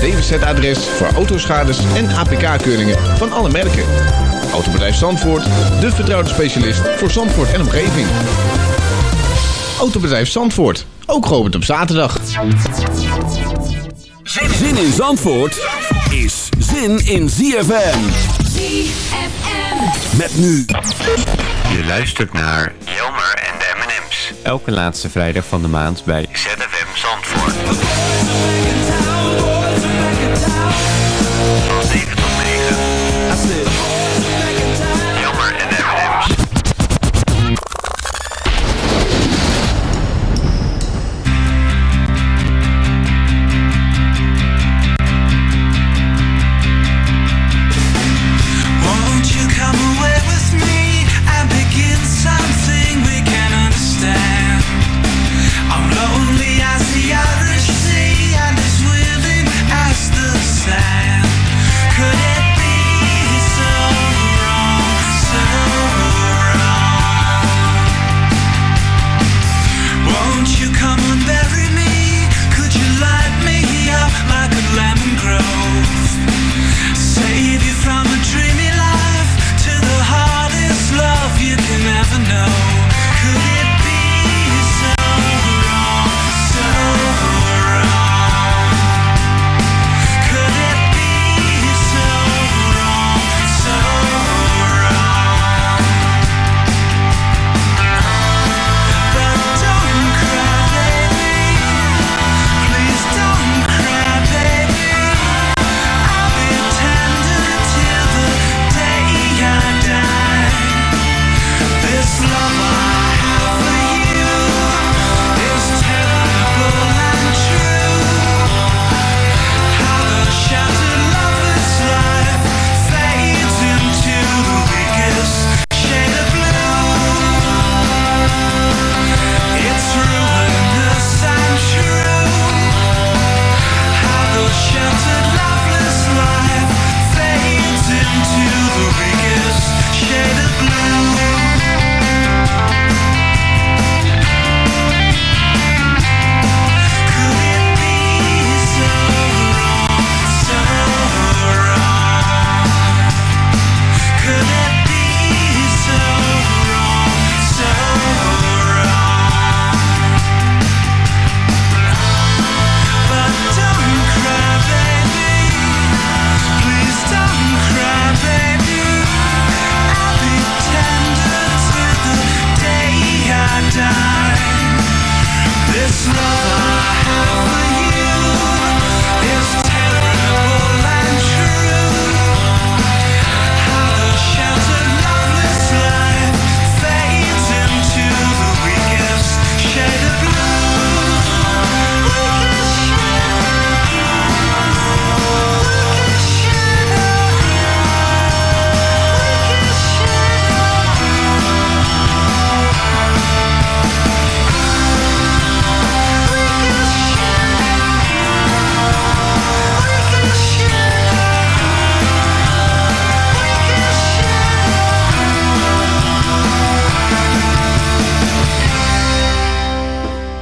DWZ-adres voor autoschades en APK-keuringen van alle merken. Autobedrijf Zandvoort, de vertrouwde specialist voor Zandvoort en omgeving. Autobedrijf Zandvoort, ook geopend op zaterdag. Zin in Zandvoort is zin in ZFM. ZFM. Met nu. Je luistert naar Jelmer en de M&M's. elke laatste vrijdag van de maand bij ZFM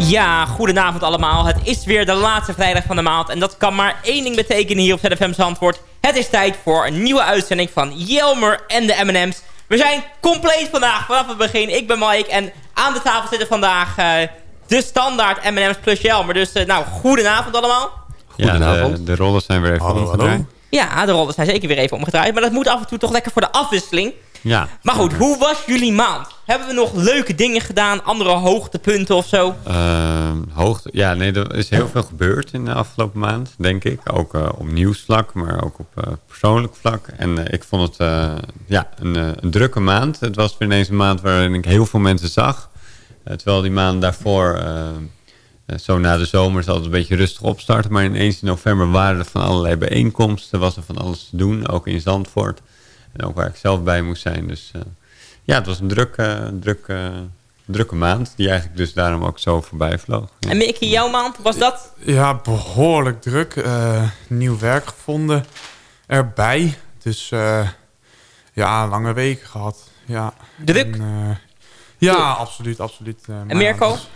Ja, goedenavond allemaal. Het is weer de laatste vrijdag van de maand. En dat kan maar één ding betekenen hier op ZFM Zandvoort. Het is tijd voor een nieuwe uitzending van Jelmer en de M&M's. We zijn compleet vandaag vanaf het begin. Ik ben Mike en aan de tafel zitten vandaag eh, de standaard M&M's plus Jelmer. Dus eh, nou, goedenavond allemaal. Ja, de, de rollen zijn weer even omgedraaid. Ja, de rollen zijn zeker weer even omgedraaid. Maar dat moet af en toe toch lekker voor de afwisseling. Ja. Maar goed, hoe was jullie maand? Hebben we nog leuke dingen gedaan? Andere hoogtepunten of zo? Ehm, hoogte, ja, nee, er is heel veel gebeurd in de afgelopen maand, denk ik. Ook eh, op nieuwsvlak, maar ook op eh, persoonlijk vlak. En eh, ik vond het ja, een, een drukke maand. Het was weer ineens een maand waarin ik heel veel mensen zag. Terwijl die maand daarvoor zo na de zomer is altijd een beetje rustig opstarten. Maar ineens in november waren er van allerlei bijeenkomsten. Was er van alles te doen, ook in Zandvoort. En ook waar ik zelf bij moest zijn. Dus eh, ja, het was een drukke, drukke, drukke maand. Die eigenlijk dus daarom ook zo voorbij vloog. Ja. En Mickey, jouw maand, was dat? Ja, behoorlijk druk. Eh, nieuw werk gevonden erbij. Dus eh, ja, lange weken gehad. Ja. Druk? En, eh, ja, absoluut, absoluut. Eh, En Mirko? dus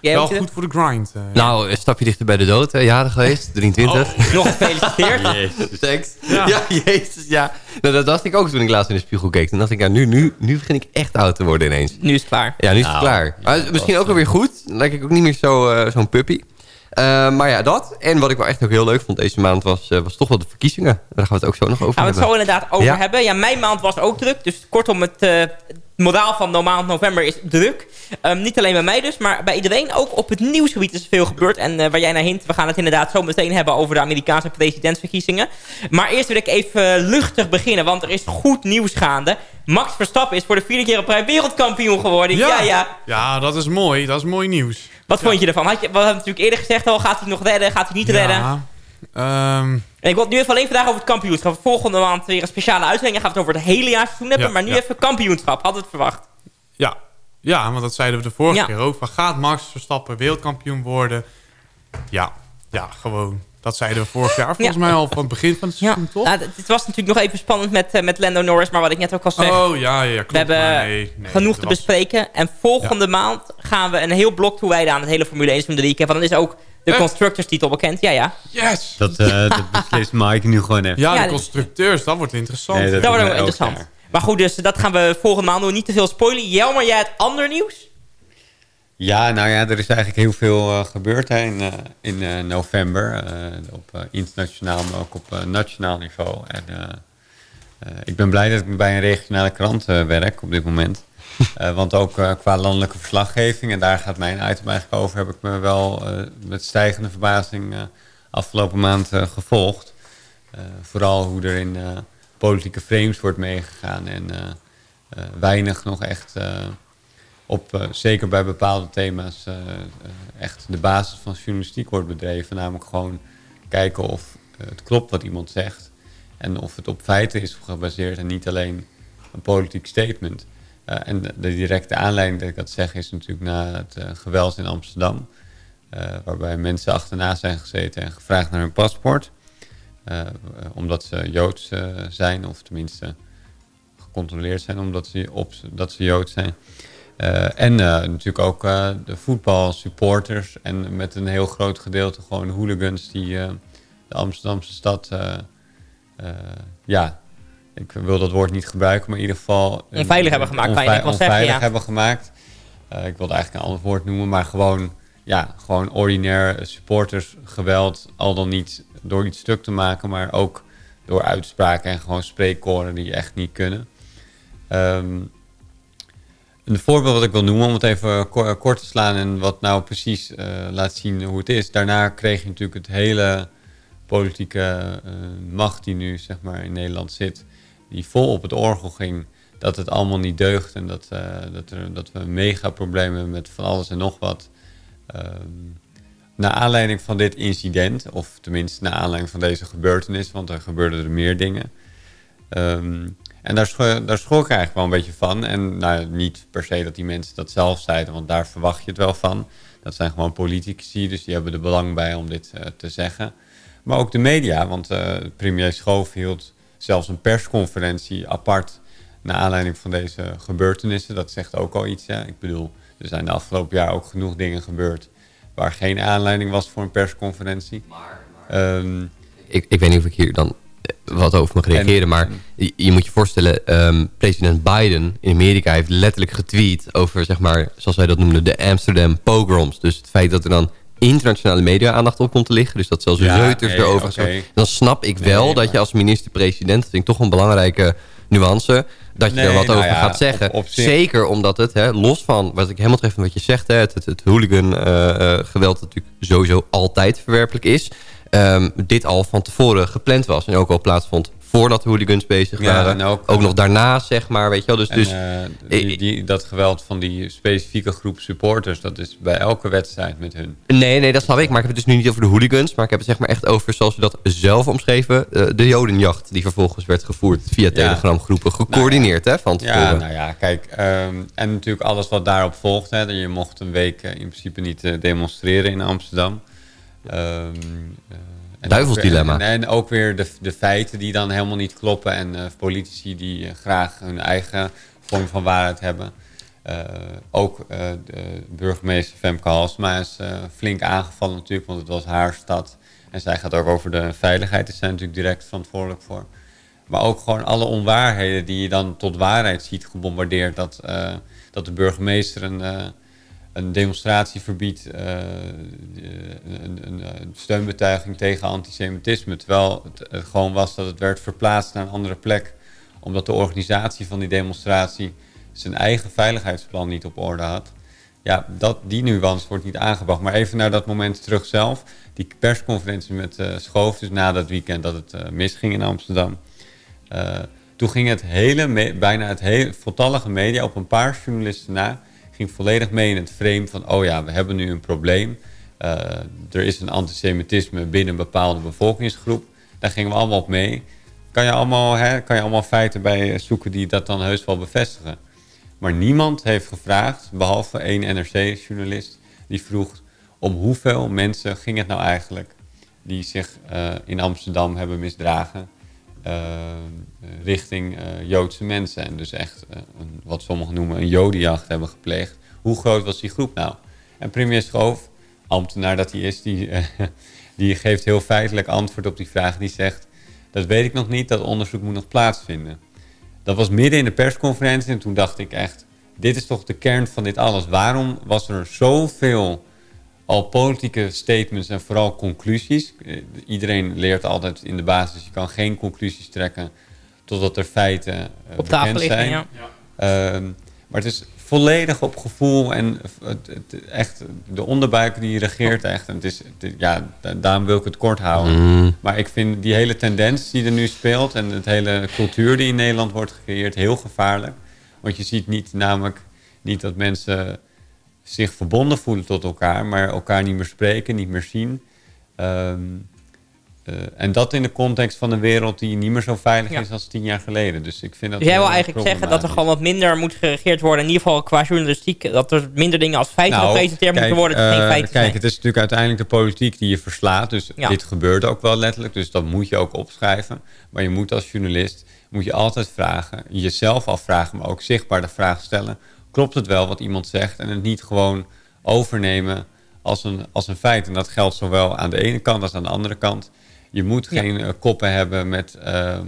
Wel goed voor de grind. eh, Nou, een stapje dichter bij de dood. hè. Jaren geweest, 23. Nog gefeliciteerd. Thanks. Ja. jezus, ja. Nou, dat dacht ik ook toen ik laatst in de spiegel keek. Toen dacht ik, ja, nu, nu, nu begin ik echt oud te worden ineens. Nu is het klaar. Ja, nu is het Nou, klaar. Maar misschien ook alweer goed. Dan lijk ik ook niet meer zo, eh, zo'n puppy. Eh, maar ja, dat. En wat ik wel echt ook heel leuk vond deze maand was, eh, was toch wel de verkiezingen. Daar gaan we het ook zo nog over Gaan we het hebben. zo inderdaad over Ja. hebben. Ja, mijn maand was ook druk. Dus kortom, het, eh, het moraal van de maand november is druk. Ehm, niet alleen bij mij dus, maar bij iedereen. Ook op het nieuwsgebied is er veel gebeurd. En eh, waar jij naar hint, we gaan het inderdaad zo meteen hebben over de Amerikaanse presidentsverkiezingen. Maar eerst wil ik even luchtig beginnen, want er is goed nieuws gaande. Max Verstappen is voor de vierde keer op rij wereldkampioen geworden. Ja, ja. Ja, dat is mooi. Dat is mooi nieuws. Wat vond je ervan? Had je, we hebben natuurlijk eerder gezegd al, gaat hij nog redden, gaat hij niet redden? En ik wil het nu even alleen vandaag over het kampioenschap. Volgende maand weer een speciale uitzending. Gaan we het over het hele jaarseizoen hebben. Ja, maar nu ja. even kampioenschap. We het verwacht. ja. ja, want dat zeiden we de vorige Ja. keer ook. Van, gaat Max Verstappen wereldkampioen worden? Ja, ja, gewoon. Dat zeiden we vorig jaar volgens Ja. mij al van het begin van het Ja, seizoen, toch? nou, het was natuurlijk nog even spannend met, eh, met Lando Norris. Maar wat ik net ook al zei. Oh, ja, ja, klopt. we hebben maar nee, nee, genoeg te was- bespreken. En volgende maand gaan we een heel blok toewijden aan het hele Formule 1 seizoen 3. Want dan is ook de Echt? Constructors titel bekend. Ja, ja. Yes! Dat, eh, dat beslist Mike nu gewoon even. Ja, Ja, de dit- constructeurs, dat wordt interessant. Nee, Dat wordt ook interessant. jaar. Maar goed, dus dat gaan we volgende maand doen. Niet te veel spoilen. Jelmer, jij het ander nieuws? Ja, nou ja, er is eigenlijk heel veel eh, gebeurd hè, in, eh, in eh, november. op internationaal, maar ook op nationaal niveau. En ik ben blij dat ik bij een regionale krant werk op dit moment. Want ook qua landelijke verslaggeving, en daar gaat mijn item eigenlijk over, heb ik me wel met stijgende verbazing afgelopen maand gevolgd. Vooral hoe er in politieke frames wordt meegegaan en weinig nog echt op, eh, zeker bij bepaalde thema's, eh, eh, echt de basis van journalistiek wordt bedreven. Namelijk gewoon kijken of het klopt wat iemand zegt. En of het op feiten is gebaseerd en niet alleen een politiek statement. En de, directe aanleiding dat ik dat zeg is natuurlijk na het geweld in Amsterdam. waarbij mensen achterna zijn gezeten en gevraagd naar hun paspoort. Omdat ze Joods zijn, of tenminste gecontroleerd zijn omdat ze, op, dat ze Joods zijn. Eh, en eh, natuurlijk ook eh, de voetbalsupporters. En met een heel groot gedeelte gewoon hooligans die de Amsterdamse stad... ja, ik wil dat woord niet gebruiken, maar in ieder geval... Onveilig hebben gemaakt, kan je wel zeggen, onveilig ja. hebben gemaakt. Ik wilde eigenlijk een ander woord noemen, maar gewoon... Ja, gewoon ordinair supportersgeweld. Al dan niet door iets stuk te maken, maar ook door uitspraken en gewoon spreekkoren die echt niet kunnen. Ehm, een voorbeeld wat ik wil noemen, om het even ko- kort te slaan en wat nou precies eh, laat zien hoe het is. Daarna kreeg je natuurlijk het hele politieke eh, macht die nu zeg maar in Nederland zit, die vol op het orgel ging dat het allemaal niet deugt en dat, eh, dat, er, dat we mega problemen hebben met van alles en nog wat. Ehm naar aanleiding van dit incident, of tenminste naar aanleiding van deze gebeurtenis, want er gebeurden er meer dingen. Ehm, en daar, scho daar schrok ik eigenlijk wel een beetje van. En nou, niet per se dat die mensen dat zelf zeiden, want daar verwacht je het wel van. Dat zijn gewoon politici, dus die hebben er belang bij om dit eh, te zeggen. Maar ook de media, want eh, premier Schoof hield zelfs een persconferentie apart... naar aanleiding van deze gebeurtenissen. Dat zegt ook al iets. Ja. Ik bedoel, er zijn de afgelopen jaar ook genoeg dingen gebeurd... waar geen aanleiding was voor een persconferentie. Ehm, ik, ik weet niet of ik hier dan wat over mag reageren. En- maar je, je moet je voorstellen, ehm, president Biden in Amerika heeft letterlijk getweet over, zeg maar, zoals wij dat noemden, de Amsterdam pogroms. Dus het feit dat er dan internationale media aandacht op komt te liggen. Dus dat zelfs Ja, Reuters nee, erover gaan. Dan snap ik wel Nee, dat je als minister-president, dat vind ik toch een belangrijke nuance, dat je Nee, er wat nou over ja, gaat zeggen. op- op zich- Zeker omdat het, hè, los van wat ik helemaal tref met wat je zegt, hè, het, het, het hooligan eh, eh, natuurlijk sowieso altijd verwerpelijk is. Ehm, dit al van tevoren gepland was en ook al plaatsvond voordat de hooligans bezig Ja, waren. en ook- ook, nog daarna, zeg maar, weet je wel. Dus, En, dus eh, die, die, dat geweld van die specifieke groep supporters, dat is bij elke wedstrijd met hun. Nee, nee, dat snap ik. Maar ik heb het dus nu niet over de hooligans. Maar ik heb het zeg maar echt over, zoals ze dat zelf omschreven... eh, de jodenjacht die vervolgens werd gevoerd via telegramgroepen. Gecoördineerd, hè, van Ja, tevoren. nou ja, kijk. ehm, en natuurlijk alles wat daarop volgt. Hè, je mocht een week eh, in principe niet eh, demonstreren in Amsterdam. Eh, en Duivelsdilemma. ook weer- En, en ook weer de, de feiten die dan helemaal niet kloppen. En eh, politici die eh, graag hun eigen vorm van waarheid hebben. Ook de burgemeester Femke Halsma is flink aangevallen natuurlijk, want het was haar stad. En zij gaat ook over de veiligheid, is zij natuurlijk direct verantwoordelijk voor. Maar ook gewoon alle onwaarheden die je dan tot waarheid ziet gebombardeerd. Dat, dat de burgemeester een, een demonstratie verbiedt, eh, een, een, een, steunbetuiging tegen antisemitisme. Terwijl het, het gewoon was dat het werd verplaatst naar een andere plek. Omdat de organisatie van die demonstratie zijn eigen veiligheidsplan niet op orde had. Ja, dat, die nuance wordt niet aangebracht. Maar even naar dat moment terug zelf. Die persconferentie met eh Schoof, dus na dat weekend dat het eh, misging in Amsterdam. Eh, toen ging het hele, bijna het hele, voltallige media op een paar journalisten na... ging volledig mee in het frame van... oh ja, we hebben nu een probleem. Eh, er is een antisemitisme binnen een bepaalde bevolkingsgroep. Daar gingen we allemaal op mee. Kan je allemaal, hè, kan je allemaal feiten bij zoeken die dat dan heus wel bevestigen. Maar niemand heeft gevraagd, behalve één NRC-journalist... die vroeg om hoeveel mensen ging het nou eigenlijk... die zich eh, in Amsterdam hebben misdragen... eh, richting eh, Joodse mensen. En dus echt, eh, een, wat sommigen noemen, een jodenjacht hebben gepleegd. Hoe groot was die groep nou? En premier Schoof, ambtenaar dat hij is, die, eh, die geeft heel feitelijk antwoord op die vraag. Die zegt, dat weet ik nog niet, dat onderzoek moet nog plaatsvinden. Dat was midden in de persconferentie en toen dacht ik echt... dit is toch de kern van dit alles. Waarom was er zoveel al politieke statements en vooral conclusies? Eh, Iedereen leert altijd in de basis... je kan geen conclusies trekken totdat er feiten eh, Op tafel bekend liggen, zijn. ja. Ehm, maar het is volledig op gevoel en het, het- echt de onderbuik die regeert echt. En het is, het- ja, da- daarom wil ik het kort houden. Mm. Maar ik vind die hele tendens die er nu speelt en het hele cultuur die in Nederland wordt gecreëerd heel gevaarlijk. Want je ziet niet namelijk niet dat mensen zich verbonden voelen tot elkaar, maar elkaar niet meer spreken, niet meer zien. Ehm, eh, en dat in de context van een wereld die niet meer zo veilig Ja. is als tien jaar geleden. Dus ik vind dat Dus jij wil eigenlijk zeggen dat er gewoon wat minder moet geregeerd worden. In ieder geval qua journalistiek. Dat er minder dingen als feiten Nou, gepresenteerd moeten worden. Dat geen eh, feiten kijk, zijn. het is natuurlijk uiteindelijk de politiek die je verslaat. Dus Ja. dit gebeurt ook wel letterlijk. Dus dat moet je ook opschrijven. Maar je moet als journalist moet je altijd vragen. Jezelf afvragen, maar ook zichtbaar de vraag stellen. Klopt het wel wat iemand zegt? En het niet gewoon overnemen als een, als een feit. En dat geldt zowel aan de ene kant als aan de andere kant. Je moet Ja. geen eh, koppen hebben met eh, eh,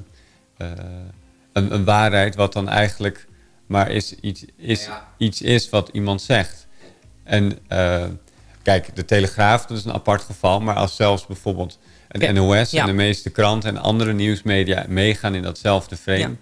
een, een waarheid... wat dan eigenlijk maar is iets, is, iets is wat iemand zegt. En kijk, de Telegraaf, dat is een apart geval. Maar als zelfs bijvoorbeeld een NOS ja. en de meeste kranten... en andere nieuwsmedia meegaan in datzelfde frame...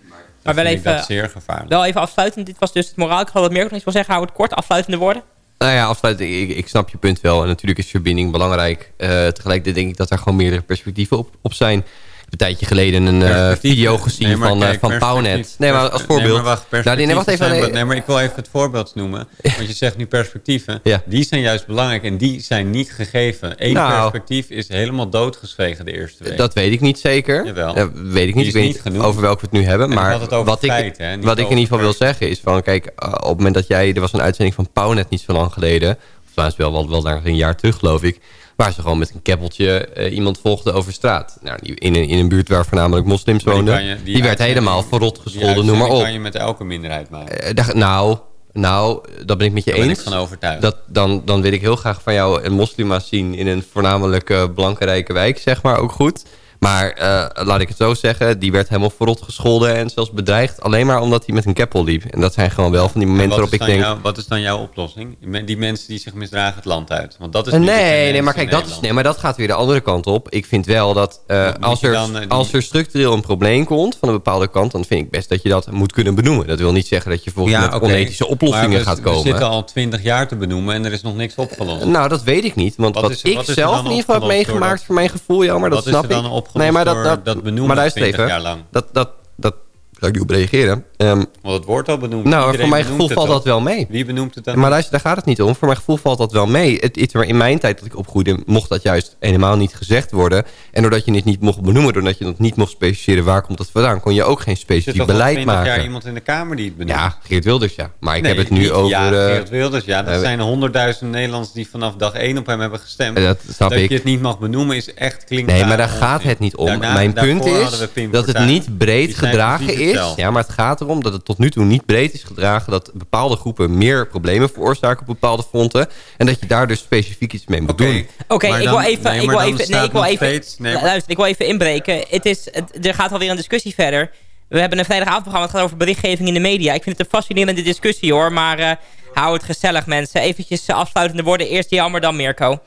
Maar wel even, dat zeer gevaarlijk. wel even afsluitend. Dit was dus het moraal. Ik had wat meer nog iets wil zeggen. Hou het kort. Afsluitende woorden. Nou ja, afsluitend, ik, ik snap je punt wel. En natuurlijk is verbinding belangrijk. Eh tegelijkertijd denk ik dat er gewoon meerdere perspectieven op, op zijn. Een tijdje geleden een eh, video gezien Nee, van, eh, kijk, van Pownet. Nee, maar als voorbeeld. Nee, maar wacht, nou, nee, wacht even. zijn- nee. maar ik wil even het voorbeeld noemen. Want je zegt nu perspectieven. Ja. Die zijn juist belangrijk en die zijn niet gegeven. Eén Nou. perspectief is helemaal doodgeschreven de eerste week. Dat weet ik niet zeker. Jawel. Weet ik niet. Ik weet niet over welke we het nu hebben. En Maar het wat, ik, hè, wat ik in ieder geval wil zeggen is van... Kijk, eh, op het moment dat jij... Er was een uitzending van Pownet niet zo lang geleden. Of wel, wel, wel naar een jaar terug geloof ik. Waar ze gewoon met een keppeltje eh, iemand volgden over straat. Nou, in, een, in een buurt waar voornamelijk moslims die woonden. Die, werd helemaal verrot gescholden, noem maar op. kan je met elke minderheid maken. Dacht- nou, nou, dat ben ik met je Daar ben ik eens. van overtuigd. Dat, dan, dan wil ik heel graag van jou een moslima zien in een voornamelijk eh, blanke rijke wijk, zeg maar, ook goed. Maar eh, laat ik het zo zeggen, die werd helemaal verrot gescholden en zelfs bedreigd. Alleen maar omdat hij met een keppel liep. En dat zijn gewoon wel van die En momenten waarop ik denk... wat is dan jouw oplossing? Die mensen die zich misdragen het land uit. Want dat is Eh, nee, nee, maar kijk, dat, is, nee, maar dat gaat weer de andere kant op. Ik vind wel dat eh, als, er, dan, die- als er structureel een probleem komt van een bepaalde kant... dan vind ik best dat je dat moet kunnen benoemen. Dat wil niet zeggen dat je volgens met oké. onethische oplossingen Maar we- gaat komen. We zitten al twintig jaar te benoemen en er is nog niks opgelost. Nou, dat weet ik niet. Want Wat wat, is ik wat zelf in ieder geval heb meegemaakt voor mijn gevoel, jammer, dat Wat is snap dan ik. opgelost uitgelost maar dat, dat, dat benoemen maar luister 20 even. jaar lang. Dat, dat, dat, daar ik niet op reageren. Ehm, Want het wordt al benoemd. nou, Iedereen voor mijn gevoel valt al. dat wel mee. Wie benoemt het dan? Maar luister, daar gaat het niet om. Voor mijn gevoel valt dat wel mee. Het, iets waar in mijn tijd dat ik opgroeide, mocht dat juist helemaal niet gezegd worden. En doordat je het niet mocht benoemen, doordat je het niet mocht specificeren waar komt het vandaan, kon je ook geen Er specifiek beleid 20 jaar maken. iemand in de Kamer die het benoemt? Ja, Geert Wilders, ja. Maar ik Nee, heb het nu niet- over... Ja, eh, Geert Wilders, ja. Dat eh, zijn honderdduizend Nederlanders die vanaf dag één op hem hebben gestemd. Eh, dat snap dat ik. je het niet mag benoemen is echt klinkt Nee, daar maar daar gaat het niet om. Daarna- Mijn punt is dat het niet breed gedragen is. Ja, maar het gaat erom dat het tot nu toe niet breed is gedragen... dat bepaalde groepen meer problemen veroorzaken op bepaalde fronten... en dat je daar dus specifiek iets mee moet doen. Oké, Maar ik wil even, nee, ik wil even, nee, staat ik wil nog even, steeds- nee, maar- luister, ik wil even inbreken. Het is, het, er gaat alweer een discussie verder. We hebben een vrijdagavondprogramma, het gaat over berichtgeving in de media. Ik vind het een fascinerende discussie hoor, maar eh, hou het gezellig mensen. Eventjes eh, afsluitende woorden, eerst Jammer dan Mirko.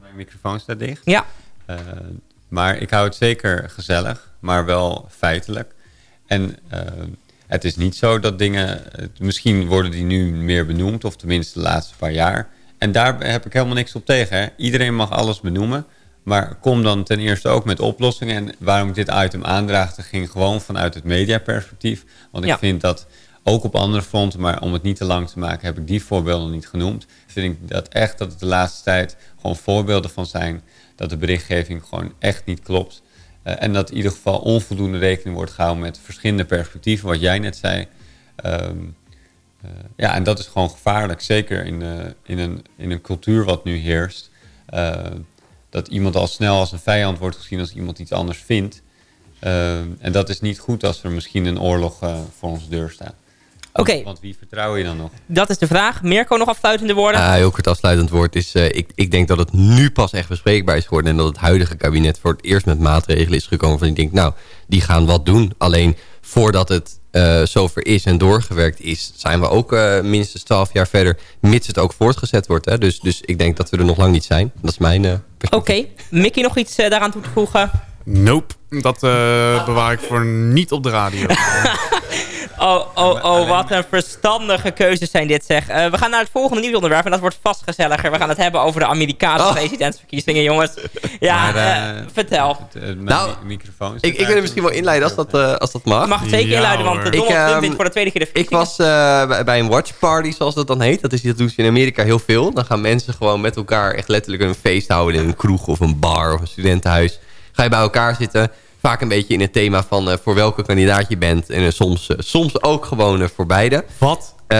Mijn microfoon staat dicht. Ja, Eh, maar ik hou het zeker gezellig, maar wel feitelijk. En eh, het is niet zo dat dingen... misschien worden die nu meer benoemd, of tenminste de laatste paar jaar. En daar heb ik helemaal niks op tegen. Hè. Iedereen mag alles benoemen. Maar kom dan ten eerste ook met oplossingen. En waarom ik dit item aandraagde, ging gewoon vanuit het mediaperspectief. Want ik Ja. vind dat ook op andere fronten, maar om het niet te lang te maken, heb ik die voorbeelden niet genoemd. Vind ik dat echt dat het de laatste tijd gewoon voorbeelden van zijn dat de berichtgeving gewoon echt niet klopt. Eh, en dat in ieder geval onvoldoende rekening wordt gehouden met verschillende perspectieven, wat jij net zei. Ehm, eh, ja, en dat is gewoon gevaarlijk. Zeker in, eh, in, een, in een cultuur wat nu heerst. Dat iemand al snel als een vijand wordt gezien als iemand iets anders vindt. Eh, en dat is niet goed als er misschien een oorlog voor onze deur staat. Want- Oké. Want wie vertrouw je dan nog? dat is de vraag. Mirko, nog afsluitende woorden? Ah, heel kort afsluitend woord is... eh, ik, ik denk dat het nu pas echt bespreekbaar is geworden... en dat het huidige kabinet voor het eerst met maatregelen is gekomen... van ik denk, nou, die gaan wat doen. Alleen voordat het eh, zover is en doorgewerkt is... zijn we ook eh, minstens 12 jaar verder... mits het ook voortgezet wordt. Hè? Dus, dus ik denk dat we er nog lang niet zijn. Dat is mijn... eh. Oké, Mickey nog iets eh, daaraan toe te voegen? Nope. Dat eh, bewaar ik voor niet op de radio. Oh, oh, oh, wat een verstandige keuzes zijn dit zeg. Eh, we gaan naar het volgende nieuwsonderwerp en dat wordt vast gezelliger. We gaan het hebben over de Amerikaanse Oh. presidentsverkiezingen, jongens. Ja, Maar, eh, vertel. Het, mijn Nou, microfoon Ik, ik wil er misschien wel inleiden als dat, eh, als dat mag. Je mag het zeker Ja, inluiden, want hoor. Donald Ik, Trump ehm, wint voor de tweede keer de Ik verkiezingen. was eh, bij- bij een watch party, zoals dat dan heet. Dat, is, dat doen ze in Amerika heel veel. Dan gaan mensen gewoon met elkaar echt letterlijk een feest houden... in een kroeg of een bar of een studentenhuis. Ga je bij elkaar zitten. Vaak een beetje in het thema van eh, voor welke kandidaat je bent. En eh, soms, eh, soms ook gewoon voor beide. Wat? Eh,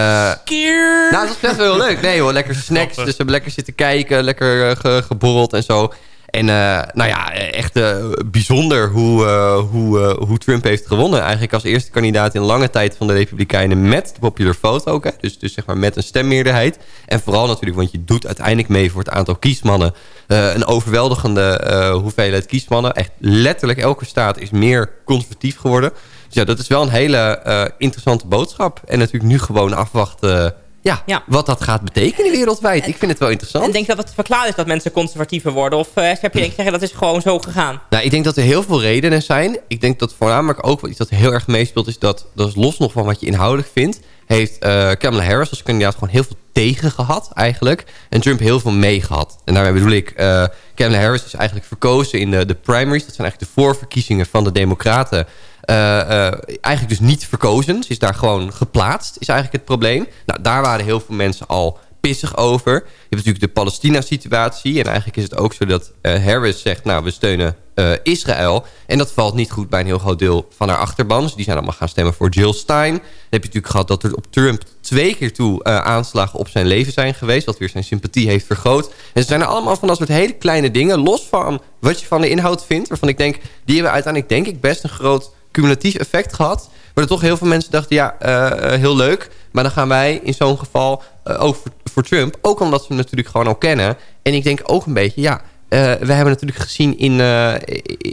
nou, dat was best wel heel leuk. Nee hoor, lekker snacks. Dus we hebben lekker zitten kijken, lekker ge- geborreld en zo. En eh, nou ja, echt eh, bijzonder hoe, eh, hoe, hoe Trump heeft gewonnen. Eigenlijk als eerste kandidaat in lange tijd van de Republikeinen met de popular vote ook. Hè? Dus, dus zeg maar met een stemmeerderheid. En vooral natuurlijk, want je doet uiteindelijk mee voor het aantal kiesmannen. Een overweldigende hoeveelheid kiesmannen. Echt letterlijk elke staat is meer conservatief geworden. Dus ja, dat is wel een hele interessante boodschap. En natuurlijk nu gewoon afwachten... ja, Ja. wat dat gaat betekenen wereldwijd. Ik vind het wel interessant. En denk je dat het verklaard is dat mensen conservatiever worden? Of eh, heb je denk zeggen dat is gewoon zo gegaan? Nou, ik denk dat er heel veel redenen zijn. Ik denk dat voornamelijk ook wat iets dat heel erg meespeelt... is dat, dat is los nog van wat je inhoudelijk vindt... heeft eh Kamala Harris als kandidaat gewoon heel veel tegen gehad eigenlijk. En Trump heel veel mee gehad. En daarmee bedoel ik... eh Kamala Harris is eigenlijk verkozen in de, de primaries. Dat zijn eigenlijk de voorverkiezingen van de democraten... Eh, eh, eigenlijk dus niet verkozen. Ze is daar gewoon geplaatst, is eigenlijk het probleem. Nou, daar waren heel veel mensen al pissig over. Je hebt natuurlijk de Palestina-situatie. En eigenlijk is het ook zo dat eh, Harris zegt... nou, we steunen Israël. En dat valt niet goed bij een heel groot deel van haar achterban. Dus die zijn allemaal gaan stemmen voor Jill Stein. Dan heb je natuurlijk gehad dat er op Trump twee keer toe... aanslagen op zijn leven zijn geweest. Wat weer zijn sympathie heeft vergroot. En ze zijn er allemaal van dat soort hele kleine dingen... los van wat je van de inhoud vindt. Waarvan ik denk, die hebben uiteindelijk denk ik best een groot cumulatief effect gehad. Waardoor toch heel veel mensen dachten, ja, eh, eh, heel leuk. Maar dan gaan wij in zo'n geval eh, ook voor, Trump. Ook omdat ze hem natuurlijk gewoon al kennen. En ik denk ook een beetje, ja... we hebben natuurlijk gezien in,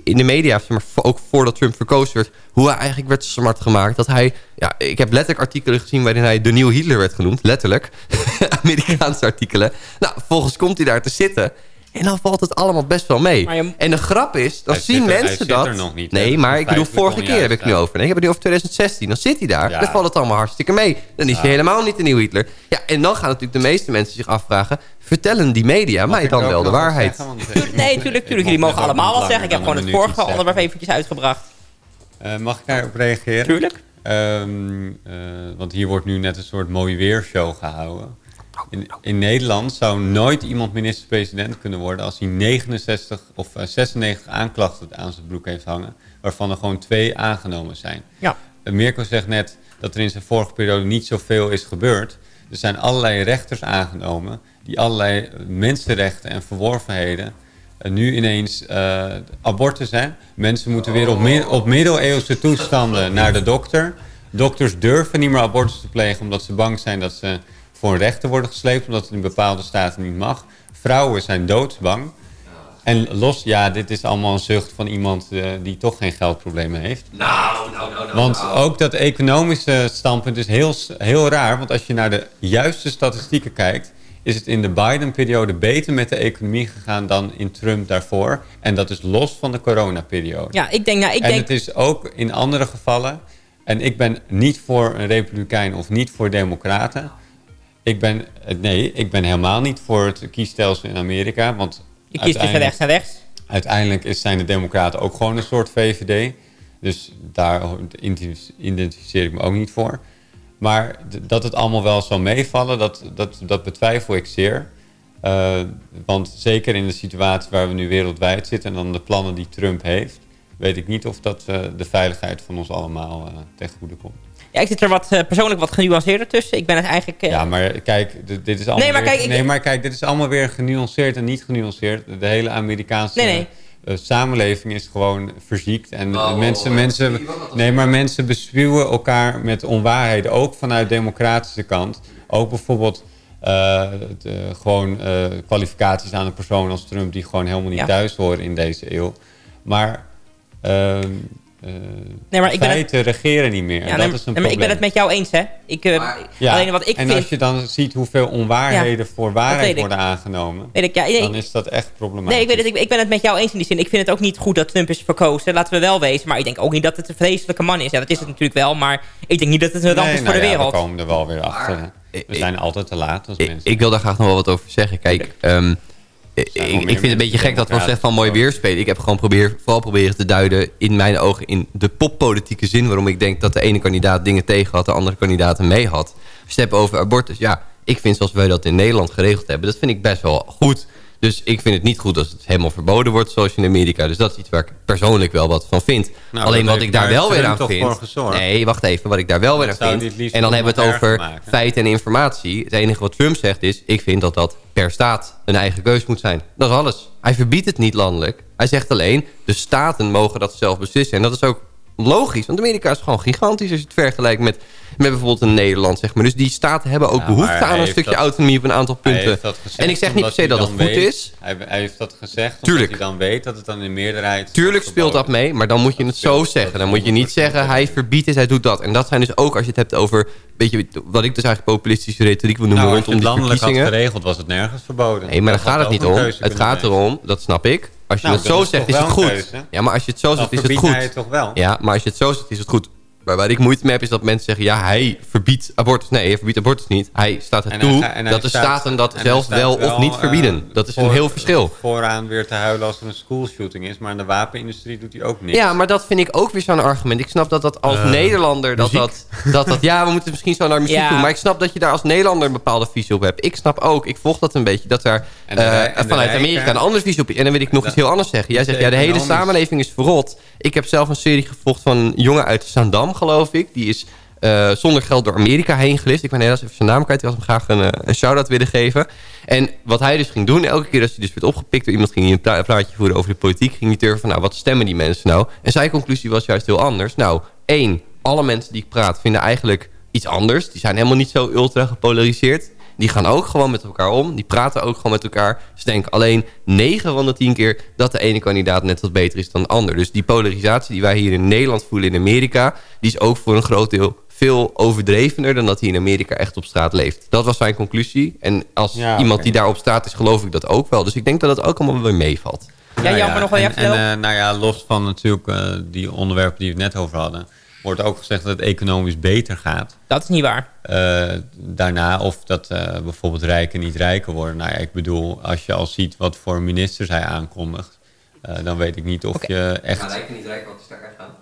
in de media, zeg maar, ook voordat Trump verkozen werd, hoe hij eigenlijk werd smart gemaakt. Dat hij, ja, ik heb letterlijk artikelen gezien waarin hij de nieuwe Hitler werd genoemd. Letterlijk. Amerikaanse artikelen. Nou, vervolgens komt hij daar te zitten. En dan valt het allemaal best wel mee. Je- En de grap is, dan Hij zien zit er- hij mensen zit dat... er nog niet, nee, Dat maar ik bedoel, vorige keer heb ik het nu over. Nee, ik heb het nu over 2016. Dan zit hij daar. Ja. Dan valt het allemaal hartstikke mee. Dan is hij helemaal niet de nieuwe Hitler. Ja, en dan gaan natuurlijk de meeste mensen zich afvragen... vertellen die media mij dan wel de waarheid? zeggen? Eh, Nee, tuurlijk, tuurlijk. Jullie mogen allemaal wat zeggen. Ik heb gewoon het vorige onderwerp eventjes uitgebracht. Eh, mag ik daarop reageren? Tuurlijk. Ehm, eh, want hier wordt nu net een soort mooi weershow gehouden. In, in Nederland zou nooit iemand minister-president kunnen worden... als hij 69 of eh, 96 aanklachten aan zijn broek heeft hangen... waarvan er gewoon twee aangenomen zijn. Ja. Eh, Mirko zegt net dat er in zijn vorige periode niet zoveel is gebeurd. Er zijn allerlei rechters aangenomen... die allerlei eh, mensenrechten en verworvenheden... eh, nu ineens eh, abortus zijn. Mensen moeten weer op, op middeleeuwse toestanden naar de dokter. Dokters durven niet meer abortus te plegen... omdat ze bang zijn dat ze voor een rechter worden gesleept... omdat het in bepaalde staten niet mag. Vrouwen zijn doodsbang. En los, ja, dit is allemaal een zucht van iemand eh, die toch geen geldproblemen heeft. Nou, nou, nou, nou. Want ook dat economische standpunt is heel, heel raar. Want als je naar de juiste statistieken kijkt... is het in de Biden-periode beter met de economie gegaan dan in Trump daarvoor. En dat is los van de coronaperiode. Ja, ik denk, nou, ik en denk... het is ook in andere gevallen... en ik ben niet voor een republikein of niet voor democraten... Ik ben, eh, nee, ik ben helemaal niet voor het kiesstelsel in Amerika. Want Je kiest uiteindelijk- rechts en rechts. uiteindelijk is, zijn de Democraten ook gewoon een soort VVD. Dus daar identificeer ik me ook niet voor. Maar dat het allemaal wel zal meevallen, dat, dat, dat betwijfel ik zeer. Eh, want zeker in de situatie waar we nu wereldwijd zitten... en dan de plannen die Trump heeft... weet ik niet of dat eh, de veiligheid van ons allemaal ten goede komt. Ja, ik zit er wat, eh, persoonlijk wat genuanceerder tussen. Ik ben het eigenlijk... eh, Ja, maar kijk, dit is allemaal, Nee, maar weer, kijk, ik- nee, maar kijk, dit is allemaal weer genuanceerd en niet genuanceerd. De hele Amerikaanse Nee, nee. eh, samenleving is gewoon verziekt. En Oh, mensen, oh, mensen, nee, maar mensen bespuwen elkaar met onwaarheden. Ook vanuit de democratische kant. Ook bijvoorbeeld eh, de- gewoon eh, kwalificaties aan een persoon als Trump... die gewoon helemaal niet Ja. thuis horen in deze eeuw. Maar... ehm, eh, Nee, maar ik ben het- feiten regeren niet meer. ja, en dat maar- is een nee, maar ik ben het met jou eens, hè. Ik, eh, Ja, Alleen wat ik en vind... als je dan ziet hoeveel onwaarheden voor waarheid worden aangenomen, Weet ik, ja, nee, dan is dat echt problematisch. Nee, ik, weet het, ik, ik ben het met jou eens in die zin. Ik vind het ook niet goed dat Trump is verkozen. Laten we wel wezen. Maar ik denk ook niet dat het een vreselijke man is. Ja, dat is het natuurlijk wel. Maar ik denk niet dat het een ramp Nee, is voor nou de ja, wereld. we komen er wel weer achter. hè. We zijn altijd te laat als Ik, mensen. ik wil daar graag nog wel wat over zeggen. Kijk, ehm, ik, vind het een beetje gek dat we echt van mooi weer spelen. Ik heb gewoon probeer, vooral proberen te duiden in mijn ogen in de poppolitieke zin... waarom ik denk dat de ene kandidaat dingen tegen had, de andere kandidaat er mee had. Als je het hebt over abortus, ja, ik vind zoals wij dat in Nederland geregeld hebben... dat vind ik best wel goed. Dus ik vind het niet goed als het helemaal verboden wordt zoals in Amerika. Dus dat is iets waar ik persoonlijk wel wat van vind. Nou, Alleen dat wat ik daar wel weer aan vind... Nee, wacht even. Wat ik daar wel weer aan vind... En dan hebben we het over maken. feiten en informatie. Het enige wat Trump zegt is... ik vind dat dat per staat een eigen keus moet zijn. Dat is alles. Hij verbiedt het niet landelijk. Hij zegt alleen... de staten mogen dat zelf beslissen. En dat is ook logisch. Want Amerika is gewoon gigantisch... als je het vergelijkt met, met bijvoorbeeld een Nederland. Zeg maar. Dus die staten hebben ook Ja, behoefte aan een stukje dat- autonomie... op een aantal punten. dat En ik zeg niet per se dat dan goed weet- is. Hij, hij heeft dat gezegd Tuurlijk. hij dan weet dat het dan in meerderheid... Tuurlijk speelt dat mee, maar dan moet je Dat het zo zeggen. dat Dan moet je niet 100% zeggen, hij verbiedt het, hij doet dat. En dat zijn dus ook, als je het hebt over... Weet je, wat ik dus eigenlijk populistische retoriek wil noemen Nou, je rondom die landelijk had verkiezingen. geregeld, was het nergens verboden. Nee, maar daar Dat gaat het niet om. Het gaat erom, dat snap ik. Als je Nou, het zo zegt, is het goed. keuze? Ja, maar als je het zo zegt, is het goed. hij het toch wel? Ja, maar als je het zo zegt, is het goed. Maar waar ik moeite mee heb, is dat mensen zeggen... ja, hij verbiedt abortus. Nee, hij verbiedt abortus niet. Hij staat En hij en hij dat de staten dat en hij zelf staat wel of niet eh, verbieden. Dat is een heel verschil. Vooraan weer te huilen als er een schoolshooting is. Maar in de wapenindustrie doet hij ook niks. Ja, maar dat vind ik ook weer zo'n argument. Ik snap dat dat als Eh, Nederlander... Dat dat, dat dat... Ja, we moeten misschien zo naar muziek Ja. doen. Maar ik snap dat je daar als Nederlander een bepaalde visie op hebt. Ik snap ook, ik volg dat een beetje... dat daar eh, vanuit rijken- Amerika een andere visie op is. En dan wil ik nog iets heel anders zeggen. Jij zegt, ja, de hele samenleving is verrot. Ik heb zelf een serie gevolgd van een jongen uit Zaandam, geloof ik. Die is eh, zonder geld door Amerika heen gelist. Ik ben helaas even zijn naam kwijt. Ik had hem graag een, eh, een shout-out willen geven. En wat hij dus ging doen, elke keer als hij dus werd opgepikt door iemand... ging hij een pra- praatje voeren over de politiek. Ging hij turven van, nou, wat stemmen die mensen nou? En zijn conclusie was juist heel anders. Nou, één, alle mensen die ik praat vinden eigenlijk iets anders. Die zijn helemaal niet zo ultra gepolariseerd. Die gaan ook gewoon met elkaar om. Die praten ook gewoon met elkaar. Ze denken alleen 9 van de 10 keer dat de ene kandidaat net wat beter is dan de ander. Dus die polarisatie die wij hier in Nederland voelen in Amerika... die is ook voor een groot deel veel overdrevener dan dat hij in Amerika echt op straat leeft. Dat was zijn conclusie. En als Ja, iemand die daar op straat is, geloof ik dat ook wel. Dus ik denk dat het ook allemaal weer meevalt. Ja, jammer nog wel. Ja, en, en eh, nou ja, los van natuurlijk eh, die onderwerpen die we het net over hadden... wordt ook gezegd dat het economisch beter gaat. dat is niet waar. Eh, daarna of dat eh, bijvoorbeeld rijken niet rijker worden. Nou ja, ik bedoel, als je al ziet wat voor ministers hij aankondigt... eh, dan weet ik niet of je echt... rijken niet rijken, wat is daar aan?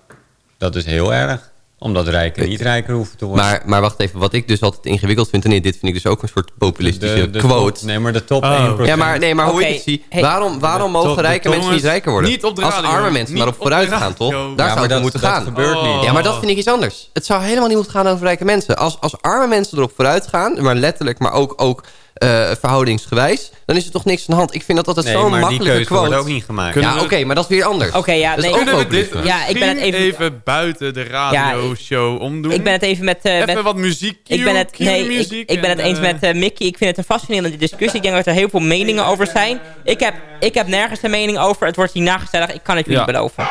Dat is heel erg. Omdat rijken niet rijker hoeven te worden. Maar, maar wacht even, wat ik dus altijd ingewikkeld vind... en dit vind ik dus ook een soort populistische de quote... top- nee, maar de top Oh. 1%. Ja, maar, nee, maar hoe ik het zie... hey. waarom, waarom mogen rijke mensen niet rijker worden? niet op de Als radio, arme mensen niet maar op op de vooruit gaan, toch? Daar Ja, zou het moeten dat gaan. gebeurt Oh. niet. Ja, maar dat vind ik iets anders. Het zou helemaal niet moeten gaan over rijke mensen. Als, als arme mensen erop vooruit gaan, maar letterlijk, maar ook, ook eh, verhoudingsgewijs... dan is er toch niks aan de hand. Ik vind dat altijd Nee, zo'n maar die makkelijke keuze quote. wordt ook niet gemaakt. Kunnen ja, we- oké, maar dat is weer anders. Oké, ja, Dat is nee. ook Kunnen we dit. Ja, ik ben het misschien even- buiten de radioshow omdoen? Ik ben het even met... eh, Even met wat muziek. ik ben het, nee, ik, muziek ik ben het en, eens eh, met Mickey. Ik vind het een fascinerende discussie. Ik denk dat er heel veel meningen over zijn. Ik heb, ik heb nergens een mening over. Het wordt hierna gezellig. Ik kan het jullie Ja. beloven.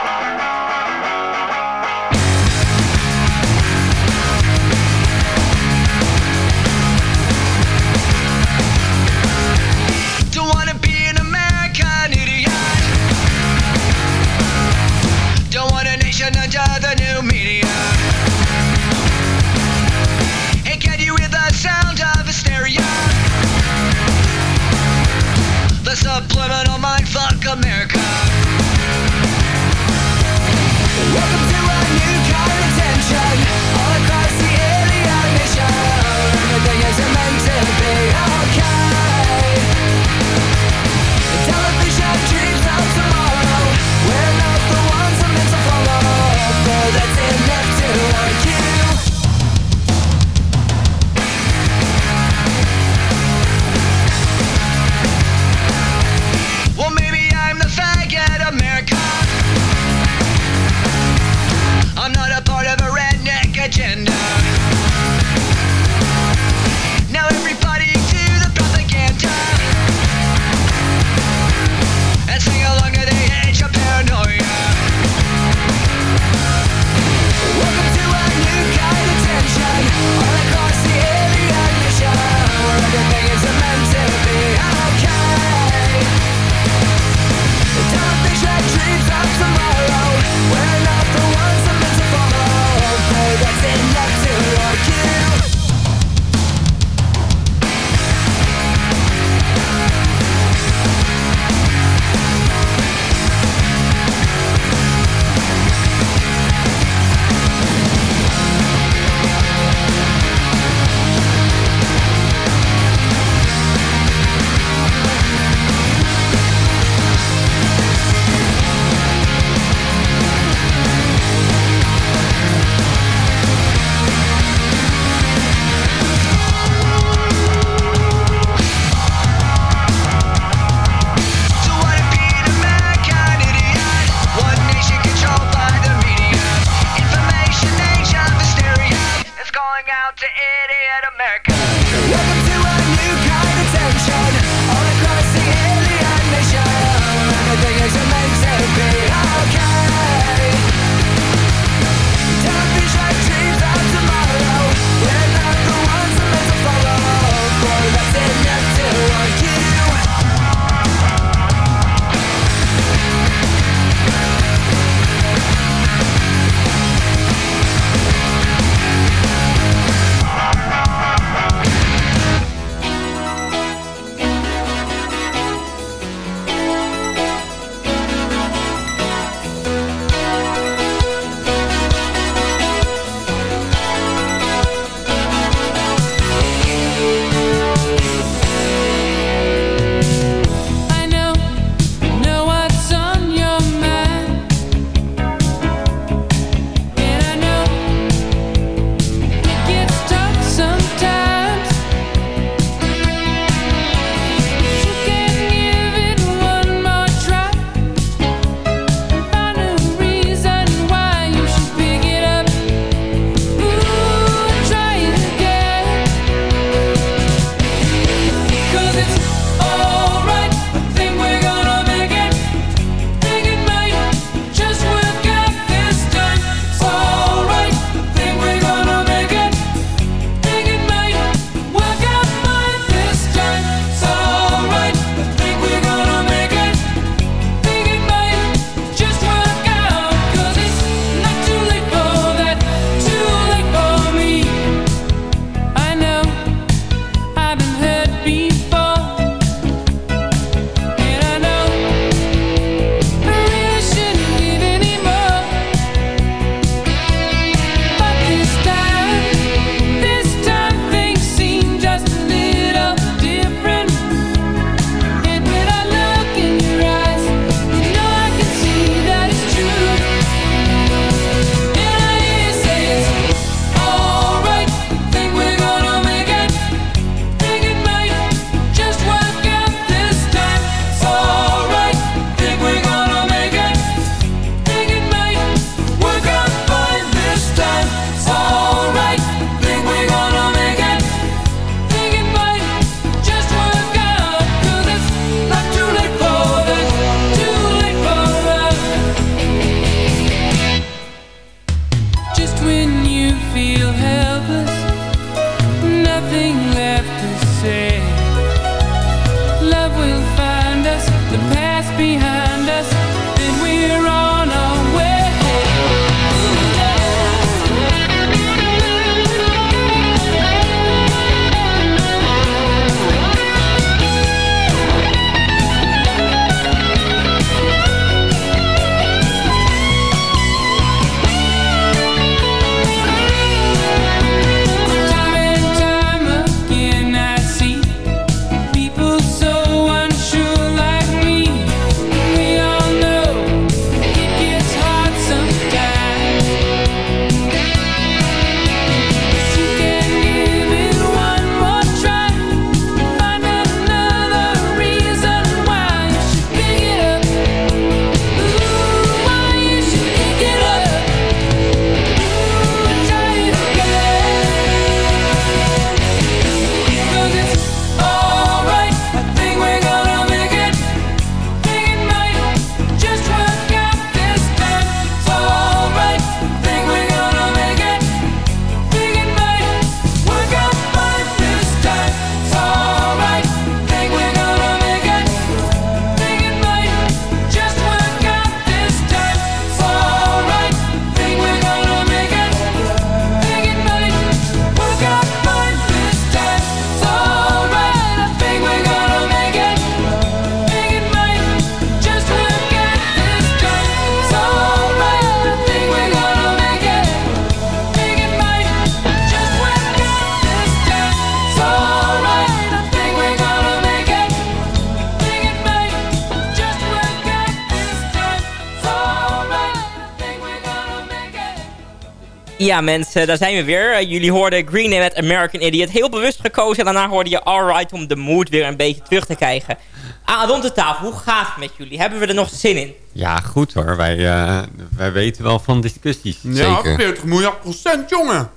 Ja, mensen, daar zijn we weer. Eh, Jullie hoorden Green Day met American Idiot. Heel bewust gekozen. En daarna hoorde je Alright om de mood weer een beetje terug te krijgen. Ah, rond de tafel, hoe gaat het met jullie? Hebben we er nog zin in? Ja, goed hoor. Wij, eh, wij weten wel van discussies. Ja, Zeker. 40 miljard procent, jongen.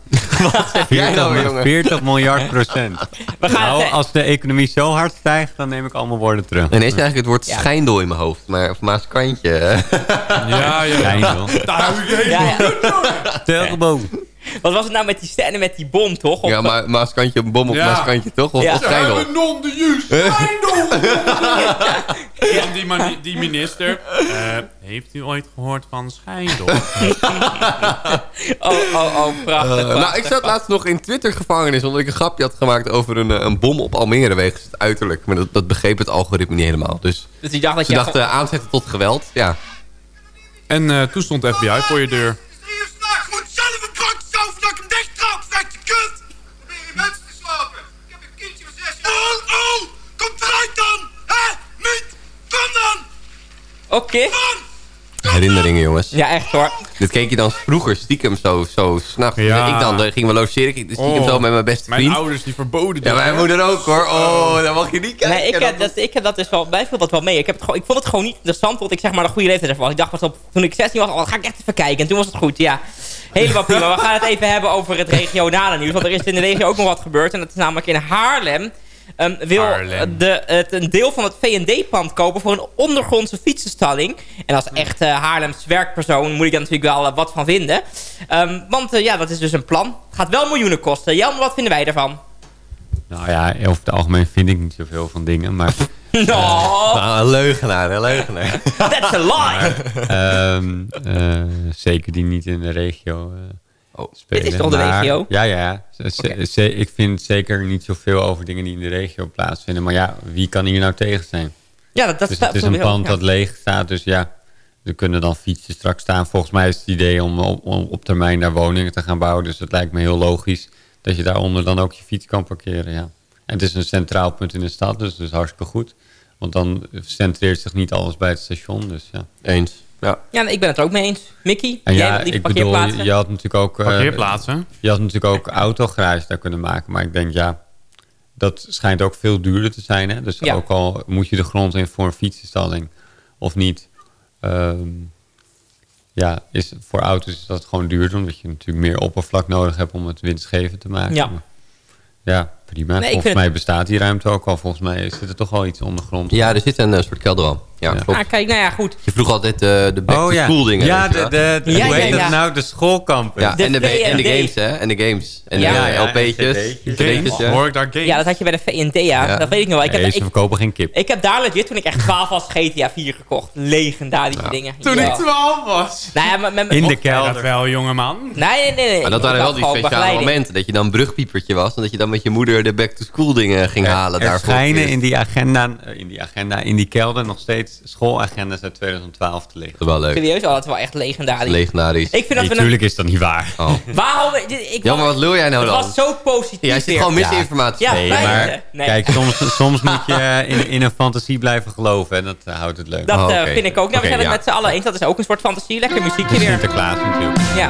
Jij nou, 40, jongen? 40 miljard procent. We gaan Nou, als de economie zo hard stijgt, dan neem ik allemaal woorden terug. Ineens eigenlijk het woord Ja. schijndel in mijn hoofd. Maar, of maaskantje. Ja, ja. Schijndel. Daar heb ik ja, ja. Turbo. Wat was het nou met die sterren met die bom, toch? Of- Ja, maar maaskantje, een bom op Ja. maaskantje, toch? Of, Ja. of Ze non de jus. Dan die, die minister. eh, heeft u ooit gehoord van Schijndel? Oh, oh, oh, prachtig. Eh, nou, ik zat laatst nog in Twitter-gevangenis... omdat ik een grapje had gemaakt over een, eh, een bom op Almere... wegens het uiterlijk. Maar dat, dat begreep het algoritme niet helemaal. Dus Dus die dacht dat ze je... dachten aanzetten tot geweld. Ja. en eh, toen stond de FBI voor je deur. Oké. Herinneringen, jongens. Ja, echt hoor. Dit keek je dan vroeger stiekem zo, zo s'nachts. Ja. Ik dan, dan ging we logeren. Ik stiekem Oh, zo met mijn beste Mijn vriend. ouders die verboden Ja, dit, mijn moeder ook hoor. Oh, dan mag je niet kijken. Nee, ik heb, Dat- dat, ik heb dat dus wel, mij viel dat wel mee. Ik, heb het gewoon, ik vond het gewoon niet interessant, want ik zeg maar de goede leeftijd ervan. Ik dacht, pas op, toen ik 16 was, oh, ga ik echt even kijken. En toen was het goed, ja. Helemaal prima. We gaan het even hebben over het regionale nieuws. Want er is in de regio ook nog wat gebeurd. En dat is namelijk in Haarlem. Ehm, wil Haarlem. De, het, een deel van het V&D-pand kopen voor een ondergrondse fietsenstalling. En als echt eh, Haarlems werkpersoon moet ik daar natuurlijk wel eh, wat van vinden. Ehm, want eh, ja, dat is dus een plan. Gaat wel miljoenen kosten. Jan, wat vinden wij ervan? Nou ja, over het algemeen vind ik niet zoveel van dingen. Maar No, Nou, een leugenaar, een leugenaar. that's a lie. ehm, eh, zeker die niet in de regio eh Oh, spelen. dit is toch de Maar- regio? Ja, ja. Ik vind zeker niet zoveel over dingen die in de regio plaatsvinden. Maar ja, wie kan hier nou tegen zijn? Ja, dat, dat Dus staat het is een pand ja. dat leeg staat. Dus ja, er kunnen dan fietsen straks staan. Volgens mij is het idee om op, om op termijn daar woningen te gaan bouwen. Dus het lijkt me heel logisch dat je daaronder dan ook je fiets kan parkeren. Ja. En het is een centraal punt in de stad, dus dat is hartstikke goed. Want dan centreert zich niet alles bij het station. Dus ja. Eens. Ja. Ja, ik ben het er ook mee eens. Mickey, En jij ja, ik bedoel, je had natuurlijk ook... eh, Parkeerplaatsen. Je had natuurlijk ook autogarage daar kunnen maken. Maar ik denk, ja, dat schijnt ook veel duurder te zijn. Hè? Dus Ja. ook al moet je de grond in voor een fietsenstalling of niet. ehm, ja, is, voor auto's is dat gewoon duurder. Omdat je natuurlijk meer oppervlak nodig hebt om het winstgevend te maken. Ja. Maar ja, prima. ik volgens mij bestaat die ruimte ook al. Volgens mij zit er toch wel iets ondergrond. ja, er zit een eh, soort kelder aan. Ja, Ja. klopt. Ah, kijk, nou ja, goed. Je vroeg altijd eh, de Oh, back-to-school dingen. Ja, weet je de, de, de- Ja, hoe ja, heet ja. dat nou? De schoolcampus. ja de en, de, en de games, hè? En de games. En Ja. de Ja, ja, LP'tjes. Ja. Hoor ik daar games? Ja, dat had je bij de ja. Ja. Dat weet ik nog wel. Ik heb, Nee, ze ik, verkopen geen kip. ik heb daar legit, toen ik echt 12 was, GTA 4 gekocht. Legendarische dingen. Toen Ja. ik 12 was. Nou ja, met, met, In de Ja, kelder. wel, jongeman. Nee, nee, nee. nee. Maar dat waren wel die speciale momenten. Dat je dan brugpiepertje was. En dat je dan met je moeder de back-to-school dingen ging halen. Er daarvoor. schijnen in die, agenda, eh, in die agenda, in die kelder nog steeds schoolagendas uit 2012 te liggen. Dat is wel leuk. Serieus, oh, dat is wel echt legendarisch. Legendarisch. Ik vind dat Natuurlijk is dat niet waar. Oh. Waarom... Ik, Ja, maar wat lul jij nou Het dan? was zo positief Jij zit gewoon Ja. misinformatie. Ja, Nee, maar? Nee. kijk, soms, soms moet je in, in een fantasie blijven geloven. En dat eh, houdt het leuk. Dat Oh, eh, vind ik ook. Nou, we zijn het ja. met z'n allen eens. Dat is ook een soort fantasie. Lekker muziekje weer. Sinterklaas natuurlijk. Ja.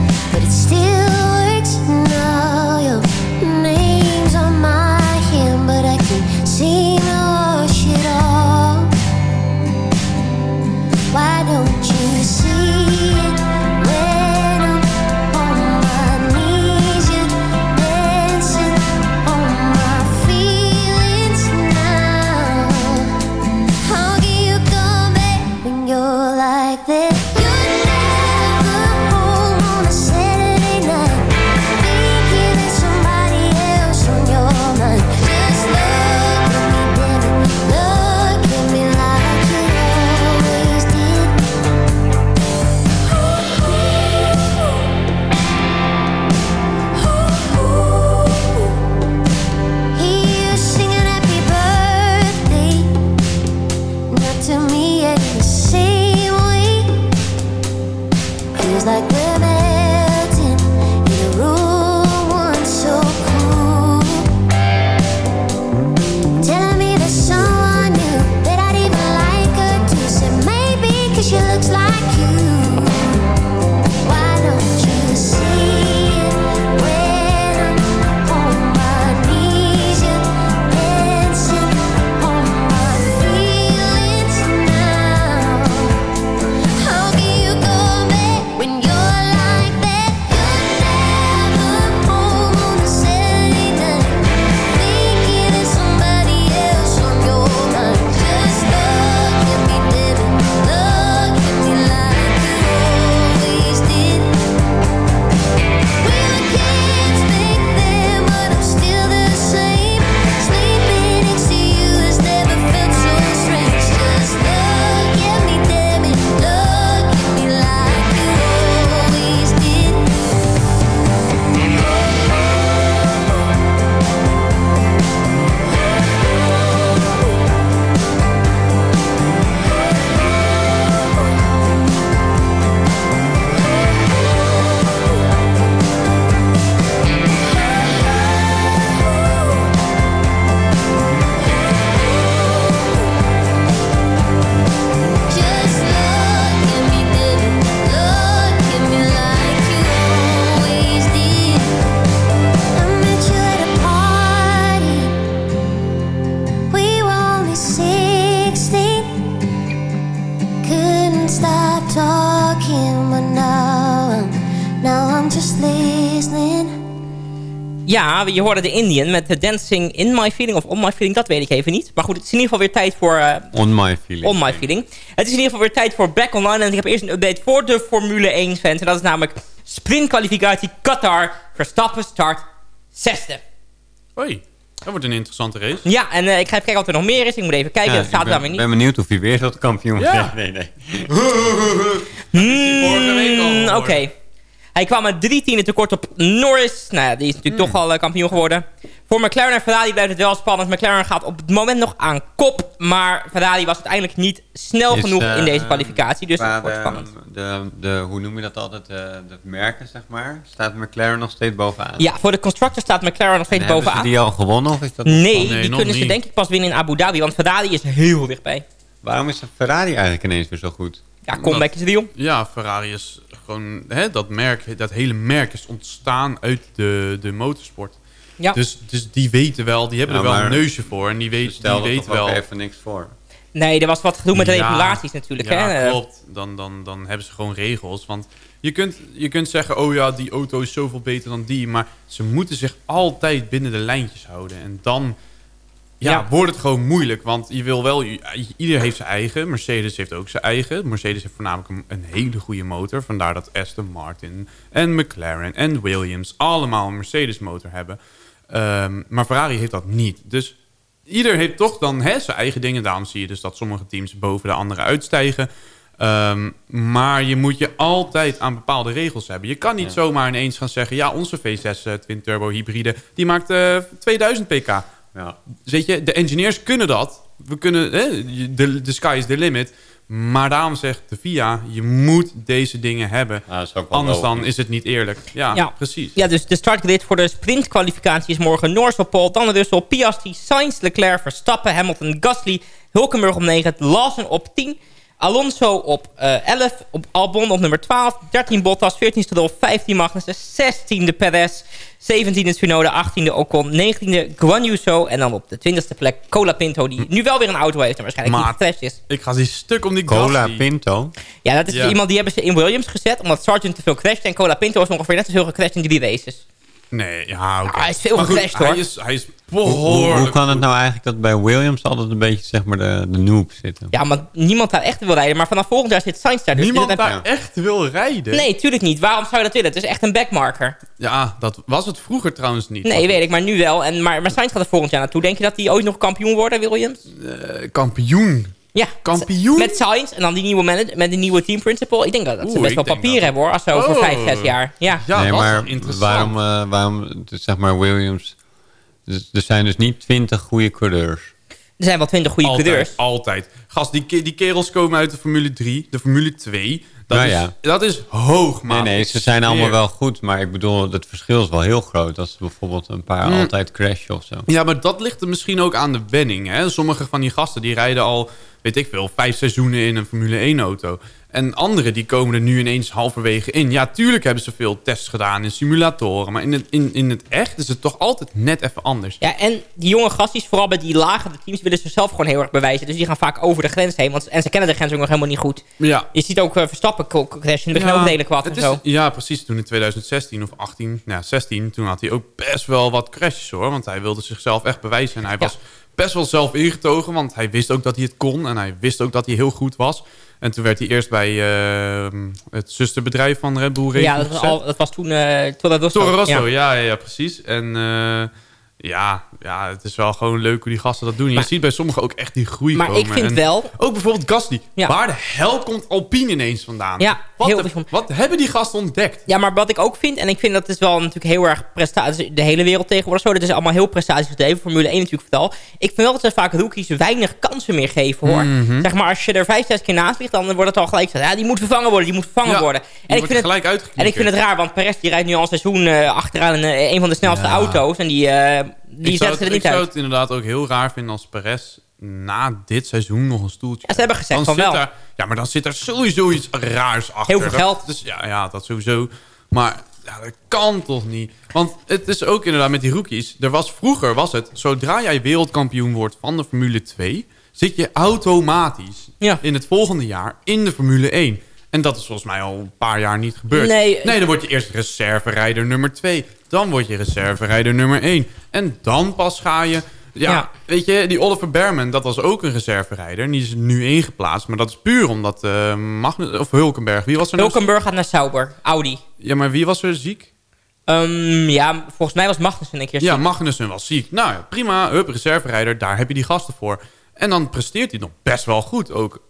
Ja, je hoorde de Indian met de Dancing in My Feeling of On My Feeling, dat weet ik even niet. Maar goed, het is in ieder geval weer tijd voor eh, On my feeling. On My Feeling. Het is in ieder geval weer tijd voor Back Online. En ik heb eerst een update voor de Formule 1 fans. En dat is namelijk sprintkwalificatie Qatar. Verstappen start zesde. Hoi, dat wordt een interessante race. Ja, en eh, ik ga even kijken wat er nog meer is. Ik moet even kijken, Ja, dat staat ik daar ben, niet. benieuwd of hij weer zo'n kampioen Ja. Nee, nee. Week al geworden. Hij kwam met drie tienden tekort op Norris. Nou ja, die is natuurlijk toch al eh, kampioen geworden. Voor McLaren en Ferrari blijft het wel spannend. McLaren gaat op het moment nog aan kop. Maar Ferrari was uiteindelijk niet snel Is, genoeg eh, in deze kwalificatie. Dus het wordt spannend. de, de, hoe noem je dat altijd? De, de merken, zeg maar. Staat McLaren nog steeds bovenaan? Ja, voor de constructor staat McLaren nog steeds En hebben ze bovenaan. die al gewonnen? Of is dat Nee, Nee, die nog kunnen ze denk ik pas winnen in Abu Dhabi. Want Ferrari is heel dichtbij. Waarom is Ferrari eigenlijk ineens weer zo goed? Ja, comeback is deal. Ja, Ferrari is gewoon... Hè, dat, merk, dat hele merk is ontstaan uit de, de motorsport. Ja. Dus, dus die weten wel, die hebben Ja, er wel een neusje voor. En die, weet, die weten wel... even niks voor. Nee, er was wat gedoe met de Ja, regulaties natuurlijk. Ja, hè? Klopt. Dan, dan, dan hebben ze gewoon regels. Want je kunt, je kunt zeggen, oh ja, die auto is zoveel beter dan die. Maar ze moeten zich altijd binnen de lijntjes houden. En dan ja, Ja. wordt het gewoon moeilijk. Want je wil wel, ieder heeft zijn eigen. Mercedes heeft ook zijn eigen. Mercedes heeft voornamelijk een, een hele goede motor. Vandaar dat Aston Martin en McLaren en Williams allemaal een Mercedes motor hebben. Ehm, maar Ferrari heeft dat niet. Dus ieder heeft toch dan hè, zijn eigen dingen. Daarom zie je dus dat sommige teams boven de andere uitstijgen. Ehm, maar je moet je altijd aan bepaalde regels hebben. Je kan niet zomaar ineens gaan zeggen... ja, onze V6 eh, Twin Turbo hybride... die maakt eh, 2000 pk. Ja. Weet je, de engineers kunnen dat. We kunnen, hè, de, de sky is the limit. Maar daarom zegt de FIA... je moet deze dingen hebben. Ja, wel Anders dan is het niet eerlijk. Ja, Ja. precies. Ja, dus de startgrid voor de sprintkwalificatie is morgen Norris op pole, dan Russell, Piastri, Sainz, Leclerc, Verstappen, Hamilton, Gasly, Hulkenberg op 9, Lawson op 10, Alonso op eh 11, op Albon op nummer 12, 13 Bottas, 14 Stroll, 15 Magnussen, 16e Perez, 17e Tsunoda, 18e Ocon, 19e Guan Yu Zhou en dan op de 20e plek Cola Pinto, die nu wel weer een auto heeft en waarschijnlijk Maar- niet gecrashed is. Ik ga die stuk om die Cola. Pinto. Ja, dat is Ja. iemand die hebben ze in Williams gezet, omdat Sargent te veel crashte en Cola Pinto is ongeveer net zoveel gecrashed in drie races. Nee, ja, oké. Ah, hij is veel gecrashed, hoor. Hij is, hij is Hoe, hoe, behoorlijk hoe kan het nou eigenlijk dat bij Williams altijd een beetje zeg maar de, de noob zitten? Ja, maar niemand daar echt wil rijden. Maar vanaf volgend jaar zit Sainz daar. Dus Niemand daar echt wil rijden. Nee, tuurlijk niet. Waarom zou je dat willen? Het is echt een backmarker. Ja, dat was het vroeger trouwens niet. Nee, weet ik, maar nu wel. En, maar, maar Sainz gaat er volgend jaar naartoe. Denk je dat hij ooit nog kampioen wordt, Williams? Eh, kampioen. Ja. Kampioen? Met Sainz en dan die nieuwe manager, met die nieuwe team principal. Ik denk dat, dat ze best wel papier dat- hebben hoor. Als zo over Oh. vijf, zes jaar. Ja. Ja, nee, dat is maar interessant. waarom, eh, waarom dus zeg maar Williams... Dus, er zijn dus niet twintig goede coureurs. Er zijn wel twintig goede Altijd, coureurs. altijd. Gast, die, die kerels komen uit de Formule 3, de Formule 2. Dat, Nou is, dat is hoog, Nee, man. nee, Ik ze zijn allemaal wel goed. Maar ik bedoel, het verschil is wel heel groot. Als bijvoorbeeld een paar Mm. altijd crashen of zo. Ja, maar dat ligt er misschien ook aan de wenning. Hè? Sommige van die gasten die rijden al, weet ik veel, vijf seizoenen in een Formule 1 auto. En anderen die komen er nu ineens halverwege in. Ja, tuurlijk hebben ze veel tests gedaan in simulatoren. Maar in het, in, in het echt is het toch altijd net even anders. Ja, en die jonge gastjes, vooral bij die lagere teams, willen zichzelf gewoon heel erg bewijzen. Dus die gaan vaak over de grens heen. Want, en ze kennen de grens ook nog helemaal niet goed. Ja. Je ziet ook eh, Verstappen crashen in ook redelijk wat en zo. Ja, precies. Toen in 2016 of 18, nou 16, toen had hij ook best wel wat crashes hoor. Want hij wilde zichzelf echt bewijzen. En hij was best wel zelf ingetogen, want hij wist ook dat hij het kon. En hij wist ook dat hij heel goed was. En toen werd hij eerst bij eh, het zusterbedrijf van Red Bull Racing Ja, dat was, al, dat was toen uh, Toro Rosso. Toro Rosso, Ja. ja, ja, ja, precies. En eh, ja, ja, het is wel gewoon leuk hoe die gasten dat doen. Je Maar- ziet bij sommigen ook echt die groei Maar komen. ik vind En wel- Ook bijvoorbeeld Gasly. Ja. Waar de hel komt Alpine ineens vandaan? Ja, wat, heel de- bijzonder. wat hebben die gasten ontdekt? Ja, maar wat ik ook vind, en ik vind dat is wel natuurlijk heel erg prestatie, de hele wereld tegenwoordig zo, dat is allemaal heel prestatiegedreven, Formule 1 natuurlijk vooral. Ik vind wel dat ze vaak rookies weinig kansen meer geven, hoor. Mhm. Zeg maar, als je er vijf, zes keer naast ligt, dan wordt het al gelijk ja, die moet vervangen worden, die moet vervangen Ja, worden. En ik, vind het, en ik vind het raar, want Perez die rijdt nu al een seizoen eh, achteraan een, eh, een van de snelste Ja. auto's, en die, eh die ik zou, het, er ik niet zou uit. het inderdaad ook heel raar vinden als Perez na dit seizoen nog een stoeltje Ja, ze hebben gezegd Dan van wel. Ja, maar dan zit er sowieso iets raars achter. Heel veel Dat- geld. Dus, ja, ja, dat sowieso. Maar ja, dat kan toch niet? Want het is ook inderdaad met die rookies. Er was, vroeger was het, zodra jij wereldkampioen wordt van de Formule 2... zit je automatisch Ja. in het volgende jaar in de Formule 1. En dat is volgens mij al een paar jaar niet gebeurd. Nee. nee dan word je eerst reserverijder nummer 2. Dan word je reserverijder nummer 1. En dan pas ga je... Ja, Ja. weet je, die Oliver Berman, dat was ook een reserverijder. En die is nu ingeplaatst. Maar dat is puur omdat eh Magnus, of Hulkenberg... Wie was er nou Hulkenberg gaat naar Sauber, Audi. Ja, maar wie was er ziek? Ehm, ja, volgens mij was Magnussen een keer Ja, ziek. Magnussen was ziek. Nou ja, prima. Hup, reserverijder. Daar heb je die gasten voor. En dan presteert hij nog best wel goed ook.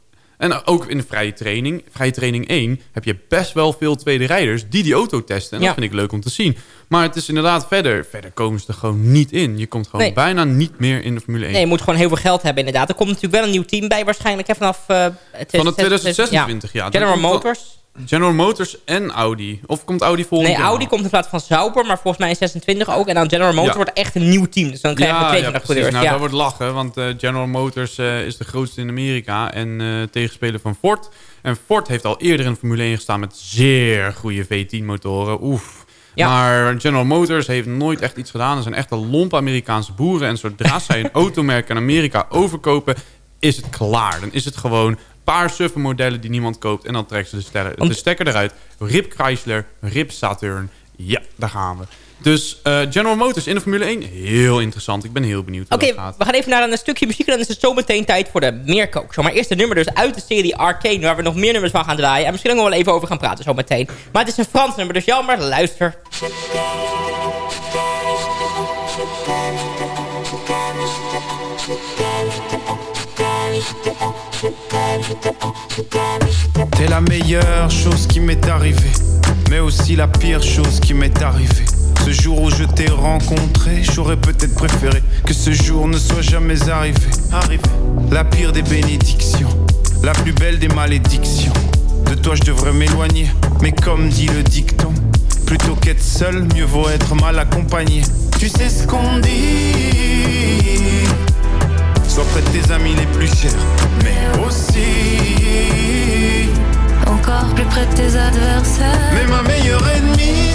En ook in de vrije training, vrije training 1, heb je best wel veel tweede rijders die die auto testen. En Ja. dat vind ik leuk om te zien. Maar het is inderdaad verder, verder komen ze er gewoon niet in. Je komt gewoon Nee. bijna niet meer in de Formule 1. Nee, je moet gewoon heel veel geld hebben inderdaad. Er komt natuurlijk wel een nieuw team bij waarschijnlijk hè, vanaf... eh, Van het 2026 jaar. Dan General Motors. General Motors en Audi. Of komt Audi volgend Nee, jaar? Audi komt in plaats van Sauber, maar volgens mij in 26 ook. En dan General Motors Ja. wordt echt een nieuw team. Dus dan krijgen we ja, 22 ja, precies. coureurs. Nou, ja. dat wordt lachen, want eh, General Motors eh, is de grootste in Amerika en eh, tegenspeler van Ford. En Ford heeft al eerder in Formule 1 gestaan met zeer goede V10-motoren. Oef. Ja. Maar General Motors heeft nooit echt iets gedaan. Er zijn echt een lompe Amerikaanse boeren. En zodra zij een automerk in Amerika overkopen, is het klaar. Dan is het gewoon paar suffe modellen die niemand koopt. En dan trekken ze de, sterren, de stekker eruit. Rip Chrysler, Rip Saturn. Ja, daar gaan we. Dus eh, General Motors in de Formule 1, heel interessant. Ik ben heel benieuwd hoe Oké, dat gaat. we gaan even naar een stukje muziek en dan is het zometeen tijd voor de meerkook. Maar eerst een nummer dus uit de serie Arcane, waar we nog meer nummers van gaan draaien. En misschien nog wel even over gaan praten zometeen. Maar het is een Frans nummer, dus jammer, luister. T'es la meilleure chose qui m'est arrivée, mais aussi la pire chose qui m'est arrivée. Ce jour où je t'ai rencontré, j'aurais peut-être préféré que ce jour ne soit jamais arrivé. Arrivé. La pire des bénédictions, la plus belle des malédictions. De toi je devrais m'éloigner, mais comme dit le dicton, plutôt qu'être seul, mieux vaut être mal accompagné. Tu sais ce qu'on dit? Sois près de tes amis les plus chers, mais aussi Encore plus près de tes adversaires. Mais ma meilleure ennemie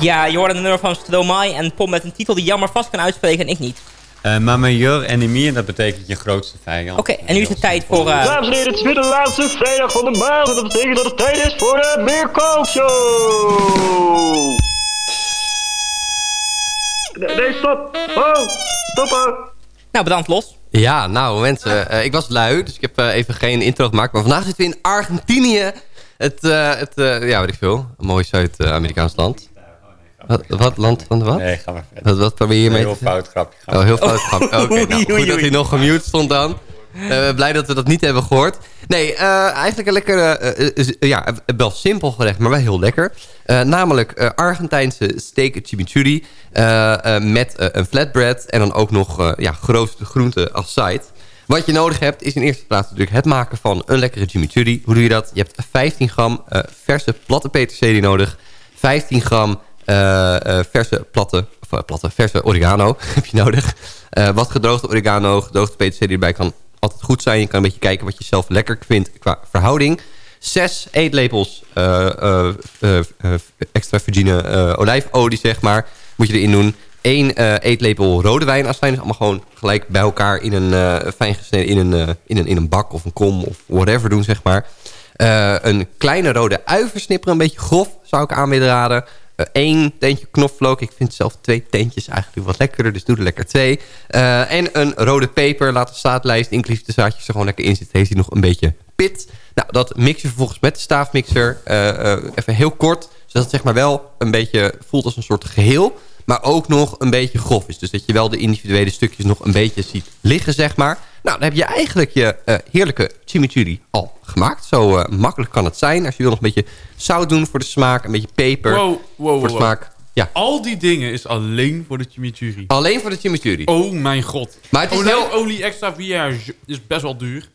Ja, je hoorde een nummer van Stromae en Pom met een titel die jammer vast kan uitspreken en ik niet. Eh, maar major enemy, en dat betekent je grootste vijand. Oké, en nu is het tijd voor... eh, Dames en heren, het is weer de laatste vrijdag van de maand. En dat betekent dat het tijd is voor de Meerkookshow. Nee, nee, stop. Oh, stoppen. Nou, bedankt Los. Ja, nou mensen, eh, ik was lui, dus ik heb eh, even geen intro gemaakt. Maar vandaag zitten we in Argentinië. Het, eh, het eh, ja, weet ik veel, een mooi Zuid-Amerikaans land. Wat, wat land van wat? Nee, ga maar verder. Wat, wat probeer je mee Heel te fout grapje. Oh, heel fout grap. Oké, nou, goed dat hij nog gemute stond dan. Eh, blij dat we dat niet hebben gehoord. Nee, eh, eigenlijk een lekker, eh, ja, wel simpel gerecht, maar wel heel lekker. Namelijk Argentijnse steak chimichurri met een flatbread en dan ook nog ja, geroosterde groenten als side. Wat je nodig hebt is in eerste plaats natuurlijk het maken van een lekkere chimichurri. Hoe doe je dat? Je hebt 15 gram verse platte peterselie nodig. 15 gram verse platte, of, eh, platte, verse oregano heb je nodig. Eh, wat gedroogde oregano, gedroogde peterselie erbij kan altijd goed zijn. Je kan een beetje kijken wat je zelf lekker vindt qua verhouding. Zes eetlepels eh, eh, eh, eh, extra virgine eh, olijfolie, zeg maar, moet je erin doen. Eén eh, eetlepel rode wijnazijn. Dus allemaal gewoon gelijk bij elkaar in een eh, fijn gesneden in een, eh, in, een, in een bak of een kom of whatever doen, zeg maar. Eh, een kleine rode ui versnipperen, een beetje grof, zou ik aan willen raden. Eén teentje knoflook. Ik vind zelf twee teentjes eigenlijk wat lekkerder, dus doe er lekker twee. Eh, en een rode peper. Laat de staatlijst, inclusief de zaadjes er gewoon lekker in zitten. Heeft hij nog een beetje pit. Nou, dat mix je vervolgens met de staafmixer. eh, eh, even heel kort, zodat het zeg maar wel een beetje voelt als een soort geheel. Maar ook nog een beetje grof is. Dus dat je wel de individuele stukjes nog een beetje ziet liggen, zeg maar. Nou, dan heb je eigenlijk je eh, heerlijke chimichurri al gemaakt. Zo eh, makkelijk kan het zijn. Als je wil nog een beetje zout doen voor de smaak. Een beetje peper Wow, wow, voor de wow. smaak. Ja, Al die dingen is alleen voor de chimichurri. alleen voor de chimichurri. Oh mijn god. Maar het is heel... Olijfolie extra vierge is best wel duur.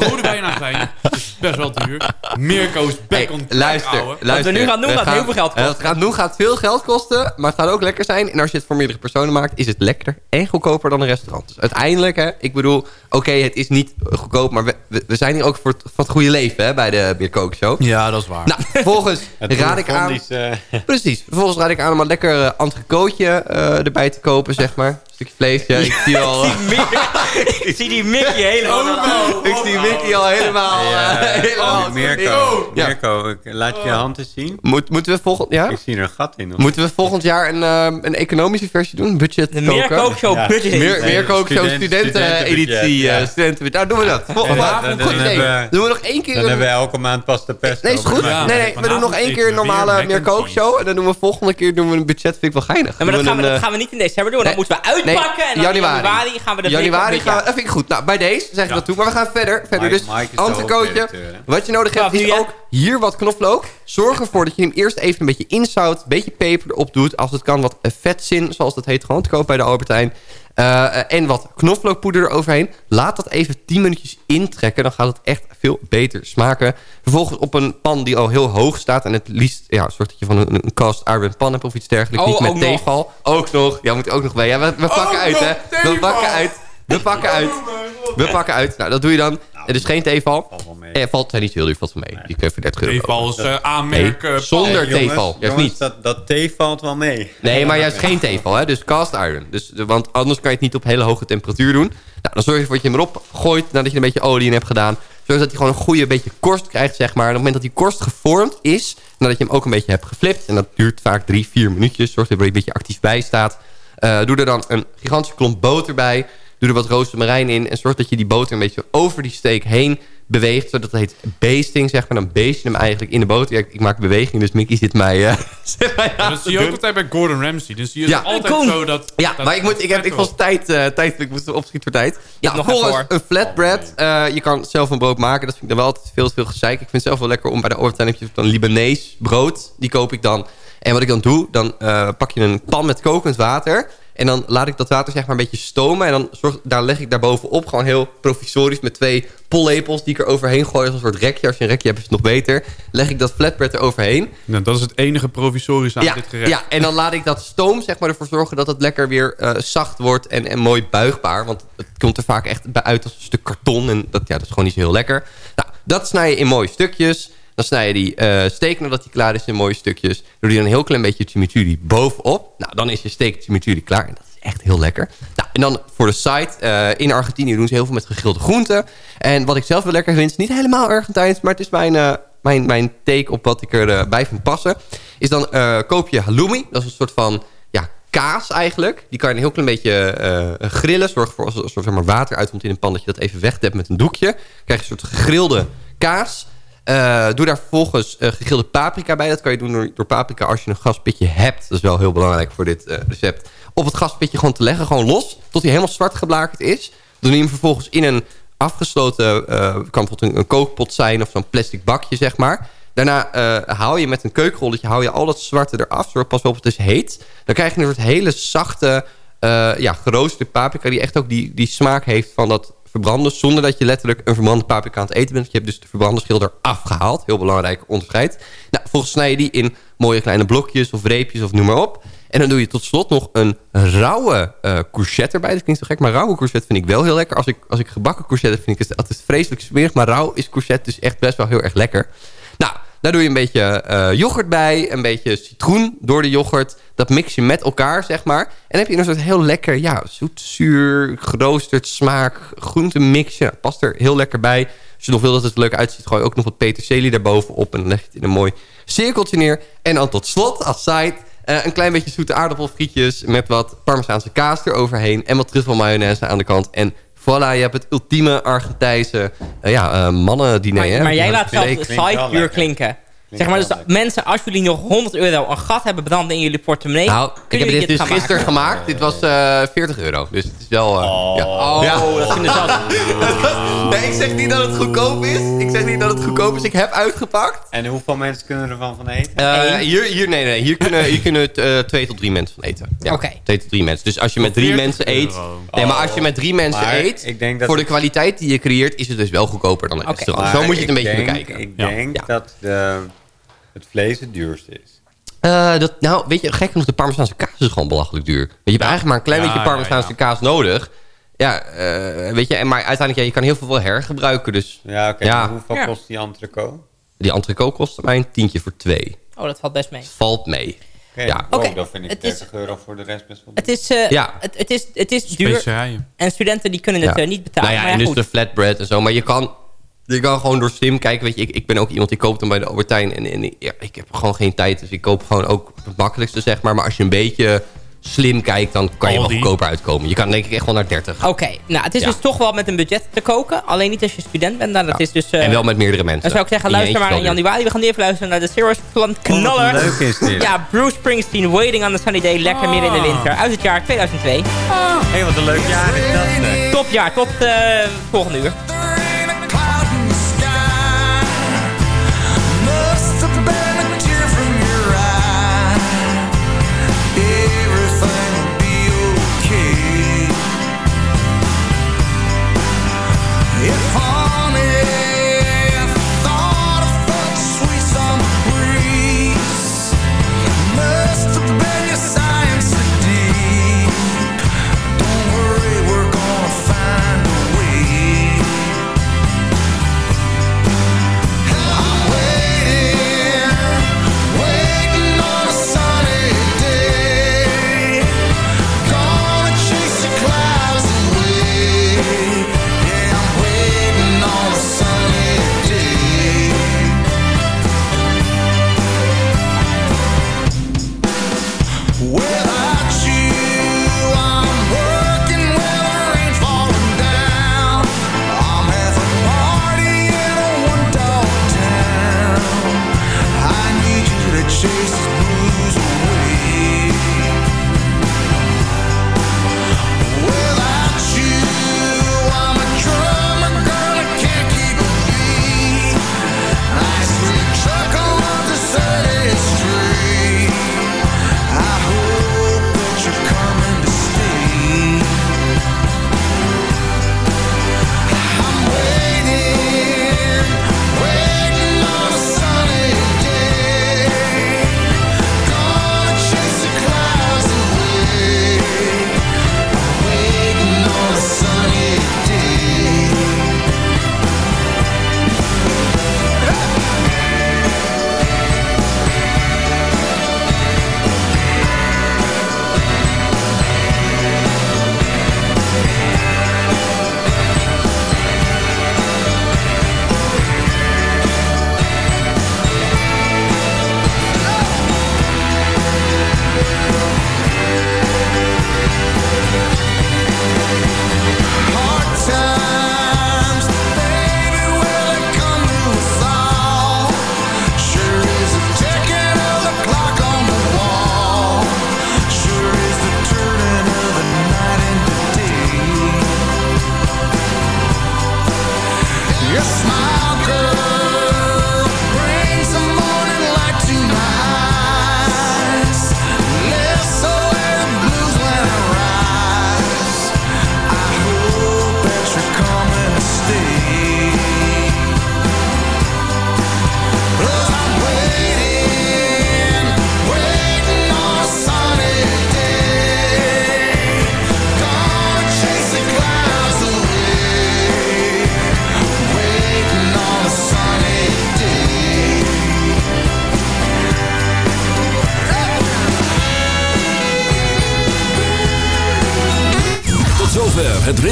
Rode wijnazijn is best wel duur. Mirko's Hey, bacon luister, ouwe. luister. we nu gaan doen gaat heel veel geld eh, kosten. Wat gaat doen gaat veel geld kosten, maar het gaat ook lekker zijn. En als je het voor meerdere personen maakt, is het lekkerder en goedkoper dan een restaurant. Dus uiteindelijk, hè, ik bedoel, oké, het is niet goedkoop, maar we, we, zijn hier ook voor het, voor het goede leven hè, bij de Beer Coke Show. Ja, dat is waar. Nou, vervolgens raad ik aan... Eh, Precies. Vervolgens raad ik aan om een lekker uh, entrecootje eh, erbij te kopen, zeg maar. Een stukje vlees. Ja, ik zie al... ik zie die Mickey helemaal. ik zie Mickey al helemaal... Ja, eh, helemaal oh, Mirko, Ja. Mirko, ik- laat je hand eens zien. Moet, moeten we volgend... Ja? Ik zie er een gat in. of- Moeten we volgend jaar een, eh, een economische versie doen? Budget De budget. Meer, kook zo'n student- studenten-editie. Studentenbudget, ja. eh, studenten nou, doen we dat. Vol- En maar- dan- dan goed idee. Doen we nog één keer... Dan een- hebben we elke maand pas de pest. Nee, is goed. Ja, nee, nee, we doen nog één keer een normale meer kookshow. En dan doen we volgende keer doen we een budget. Vind ik wel geinig. Ja, maar dat gaan, we, dat eh, gaan we niet in december doen. Dan nee, moeten we uitpakken. en dan januari. in januari gaan we de januari gaan we, dat vind ik goed. Nou, bij deze zeg ik dat toe. Maar we gaan verder. verder Mike- dus hoofdredacteur, hè? Wat je nodig hebt is ook hier wat knoflook. Zorg ervoor dat je hem eerst even een beetje inzout. Een beetje peper erop doet. Als het kan wat vetzin, zoals dat heet, gewoon te koop bij de Albertijn. Eh, en wat knoflookpoeder eroverheen. Laat dat even 10 minuutjes intrekken. Dan gaat het echt veel beter smaken. Vervolgens op een pan die al heel hoog staat. En het liefst, ja, zorg dat je van een, een cast iron pan hebt of iets dergelijks. Oh, Niet met ook nog. theeval. Ook nog. Ja, moet ook nog bij. Ja, we, we pakken uit, hè. We pakken uit. We pakken uit. We pakken uit. Nou, dat doe je dan. Het is geen theeval. Valt wel mee. Eh, valt zijn niet heel duur, valt wel mee. Die kun je voor 30 euro Theeval is kopen. eh, aanmerken. Nee, zonder Jongens, theeval. Jongens, niet. Dat, dat thee valt wel mee. Nee, maar juist geen theeval, hè? dus cast iron. Dus, want anders kan je het niet op hele hoge temperatuur doen. Nou, dan zorg je ervoor dat je hem erop gooit nadat je er een beetje olie in hebt gedaan. Zorg dat hij gewoon een goede beetje korst krijgt, zeg maar. En op het moment dat die korst gevormd is, nadat je hem ook een beetje hebt geflipt... en dat duurt vaak drie, vier minuutjes, zorg dat je een beetje actief bij staat... Eh, doe er dan een gigantische klomp boter bij. Doe er wat rozemarijn in. En zorg dat je die boter een beetje over die steek heen beweegt. Zodat het heet basting, zeg maar. Dan beest je hem eigenlijk in de boter. Ja, ik, maak beweging, dus Mickey zit mij... eh, zit mij aan Dat zie je ook altijd bij Gordon Ramsay. Dan zie je Ja. het altijd zo dat... Ja, dat- maar ik, moet, ik, heb, ik was tijd, eh tijd ik moest opschieten voor tijd. Ja, nog volgens een flatbread. eh, je kan zelf een brood maken. Dat vind ik dan wel altijd veel te veel gezeik. Ik vind het zelf wel lekker om bij de je dan Libanees brood. Die koop ik dan. En wat ik dan doe, dan eh, pak je een pan met kokend water. En dan laat ik dat water zeg maar een beetje stomen. En dan zorg, daar leg ik daarbovenop gewoon heel provisorisch... met twee pollepels die ik er overheen gooi als een soort rekje. Als je een rekje hebt is het nog beter. Leg ik dat flatbread er overheen. Nou, dat is het enige provisorische aan Ja, dit gerecht. ja, en dan laat ik dat stoom zeg maar, ervoor zorgen dat het lekker weer eh, zacht wordt en, en mooi buigbaar. Want het komt er vaak echt bij uit als een stuk karton. En dat, ja, dat is gewoon niet zo heel lekker. Nou, dat snij je in mooie stukjes. Dan snij je die eh, steak nadat die klaar is in mooie stukjes. Doe je dan een heel klein beetje chimichurri bovenop. Nou, dan is je steak chimichurri klaar. En dat is echt heel lekker. Nou, en dan voor de side. eh, in Argentinië doen ze heel veel met gegrilde groenten. En wat ik zelf wel lekker vind, is niet helemaal Argentijns... maar het is mijn, eh, mijn, mijn take op wat ik erbij bij vind passen... is dan koop je halloumi. Dat is een soort van kaas eigenlijk. Die kan je een heel klein beetje grillen. Zorg ervoor als er als er, zeg maar, water uitkomt in een pan... dat je dat even wegdept met een doekje. Dan krijg je een soort gegrilde kaas... Eh, doe daar vervolgens eh, gegrilde paprika bij. Dat kan je doen door, door paprika als je een gaspitje hebt. Dat is wel heel belangrijk voor dit eh, recept. Op het gaspitje gewoon te leggen, gewoon los. Tot hij helemaal zwart geblakerd is. Doe je hem vervolgens in een afgesloten... kan bijvoorbeeld een, een kookpot zijn of zo'n plastic bakje, zeg maar. Daarna haal je met een keukenrolletje haal je al dat zwarte eraf. Zorg pas op het is heet. Dan krijg je een soort hele zachte, eh, ja, geroosterde paprika... die echt ook die, die smaak heeft van dat verbranden... zonder dat je letterlijk een verbrande paprika aan het eten bent. Je hebt dus de verbrande schil eraf gehaald. Heel belangrijk onderscheid. Nou, vervolgens snij je die in mooie kleine blokjes of reepjes of noem maar op. En dan doe je tot slot nog een rauwe eh, courgette erbij. Dat klinkt zo gek, maar rauwe courgette vind ik wel heel lekker. Als ik, als ik gebakken courgette vind ik het altijd vreselijk smerig. Maar rauw is courgette dus echt best wel heel erg lekker. Nou, daar doe je een beetje eh, yoghurt bij. Een beetje citroen door de yoghurt. Dat mix je met elkaar, zeg maar. En dan heb je een soort heel lekker, ja, zoet, zuur, geroosterd smaak, groentemixje. Past er heel lekker bij. Als je nog wil dat het er leuk uitziet, gooi je ook nog wat peterselie daarbovenop. En dan leg je het in een mooi cirkeltje neer. En dan tot slot, als side, eh, een klein beetje zoete aardappelfrietjes... met wat parmezaanse kaas eroverheen... en wat truffelmayonaise aan de kant. En voilà, je hebt het ultieme Argentijnse uh, ja, uh, mannendiner. Maar, maar jij laat zelf de side puur klinken. Zeg maar, dus mensen, als jullie nog 100 euro een gat hebben branden in jullie portemonnee... Nou, ik heb jullie dit dus gisteren gemaakt. Dit was eh 40 euro. Dus het is wel... eh, ja. Oh, dat vinden ze altijd- nee, ik zeg niet dat het goedkoop is. Ik zeg niet dat het goedkoop is. Ik heb uitgepakt. En hoeveel mensen kunnen ervan van eten? Eh, hier, hier, nee, nee. Hier kunnen, hier kunnen het, eh, twee tot drie mensen van eten. Ja, Oké. Twee tot drie mensen. Dus als je met drie 40 mensen eet... Nee, maar als je met drie mensen Maar eet... ik denk dat voor de het- kwaliteit die je creëert... is het dus wel goedkoper dan een restaurant. Zo moet je het een ik beetje denk- bekijken. Ik Ja. denk Ja. dat de, het vlees het duurste is. Eh, dat, nou, weet je, gek genoeg, de Parmezaanse kaas is gewoon belachelijk duur. Want je hebt eigenlijk maar een klein Ja, beetje ja, Parmezaanse kaas nodig. Ja, eh, weet je, en maar uiteindelijk, ja, je kan heel veel wel hergebruiken. Dus Ja, oké. Hoeveel Ja. kost die entrecote? die entrecote kost mij een tientje voor twee. Oh, dat valt best mee. Valt mee. Oké, Ja. wow, Oké, dan vind ik het is- 30 euro voor de rest best wel Het is, eh, Ja. het, het is, het is duur. Specerijen. En studenten die kunnen het Ja. niet betalen. Nou ja, maar en ja, dus goed. de flatbread en zo. Maar je kan, je kan gewoon door slim kijken. Weet je, ik, ik ben ook iemand die koopt dan bij de Albertijn. En, en ja, ik heb gewoon geen tijd. Dus ik koop gewoon ook het makkelijkste, zeg maar. Maar als je een beetje slim kijkt, dan kan je wel goedkoper uitkomen. Je kan denk ik echt wel naar 30. Oké, nou het is Ja. dus toch wel met een budget te koken. Alleen niet als je student bent. Nou, dat is dus, eh, en wel met meerdere mensen. Dan zou ik zeggen, luister maar in januari. We gaan even luisteren naar de Zero's Plant Knaller. leuk is dit. Ja, Bruce Springsteen, Waiting on the Sunny Day. Lekker meer in de winter. Uit het jaar 2002. Hé, wat een leuk jaar is dat. Topjaar, tot eh volgende uur.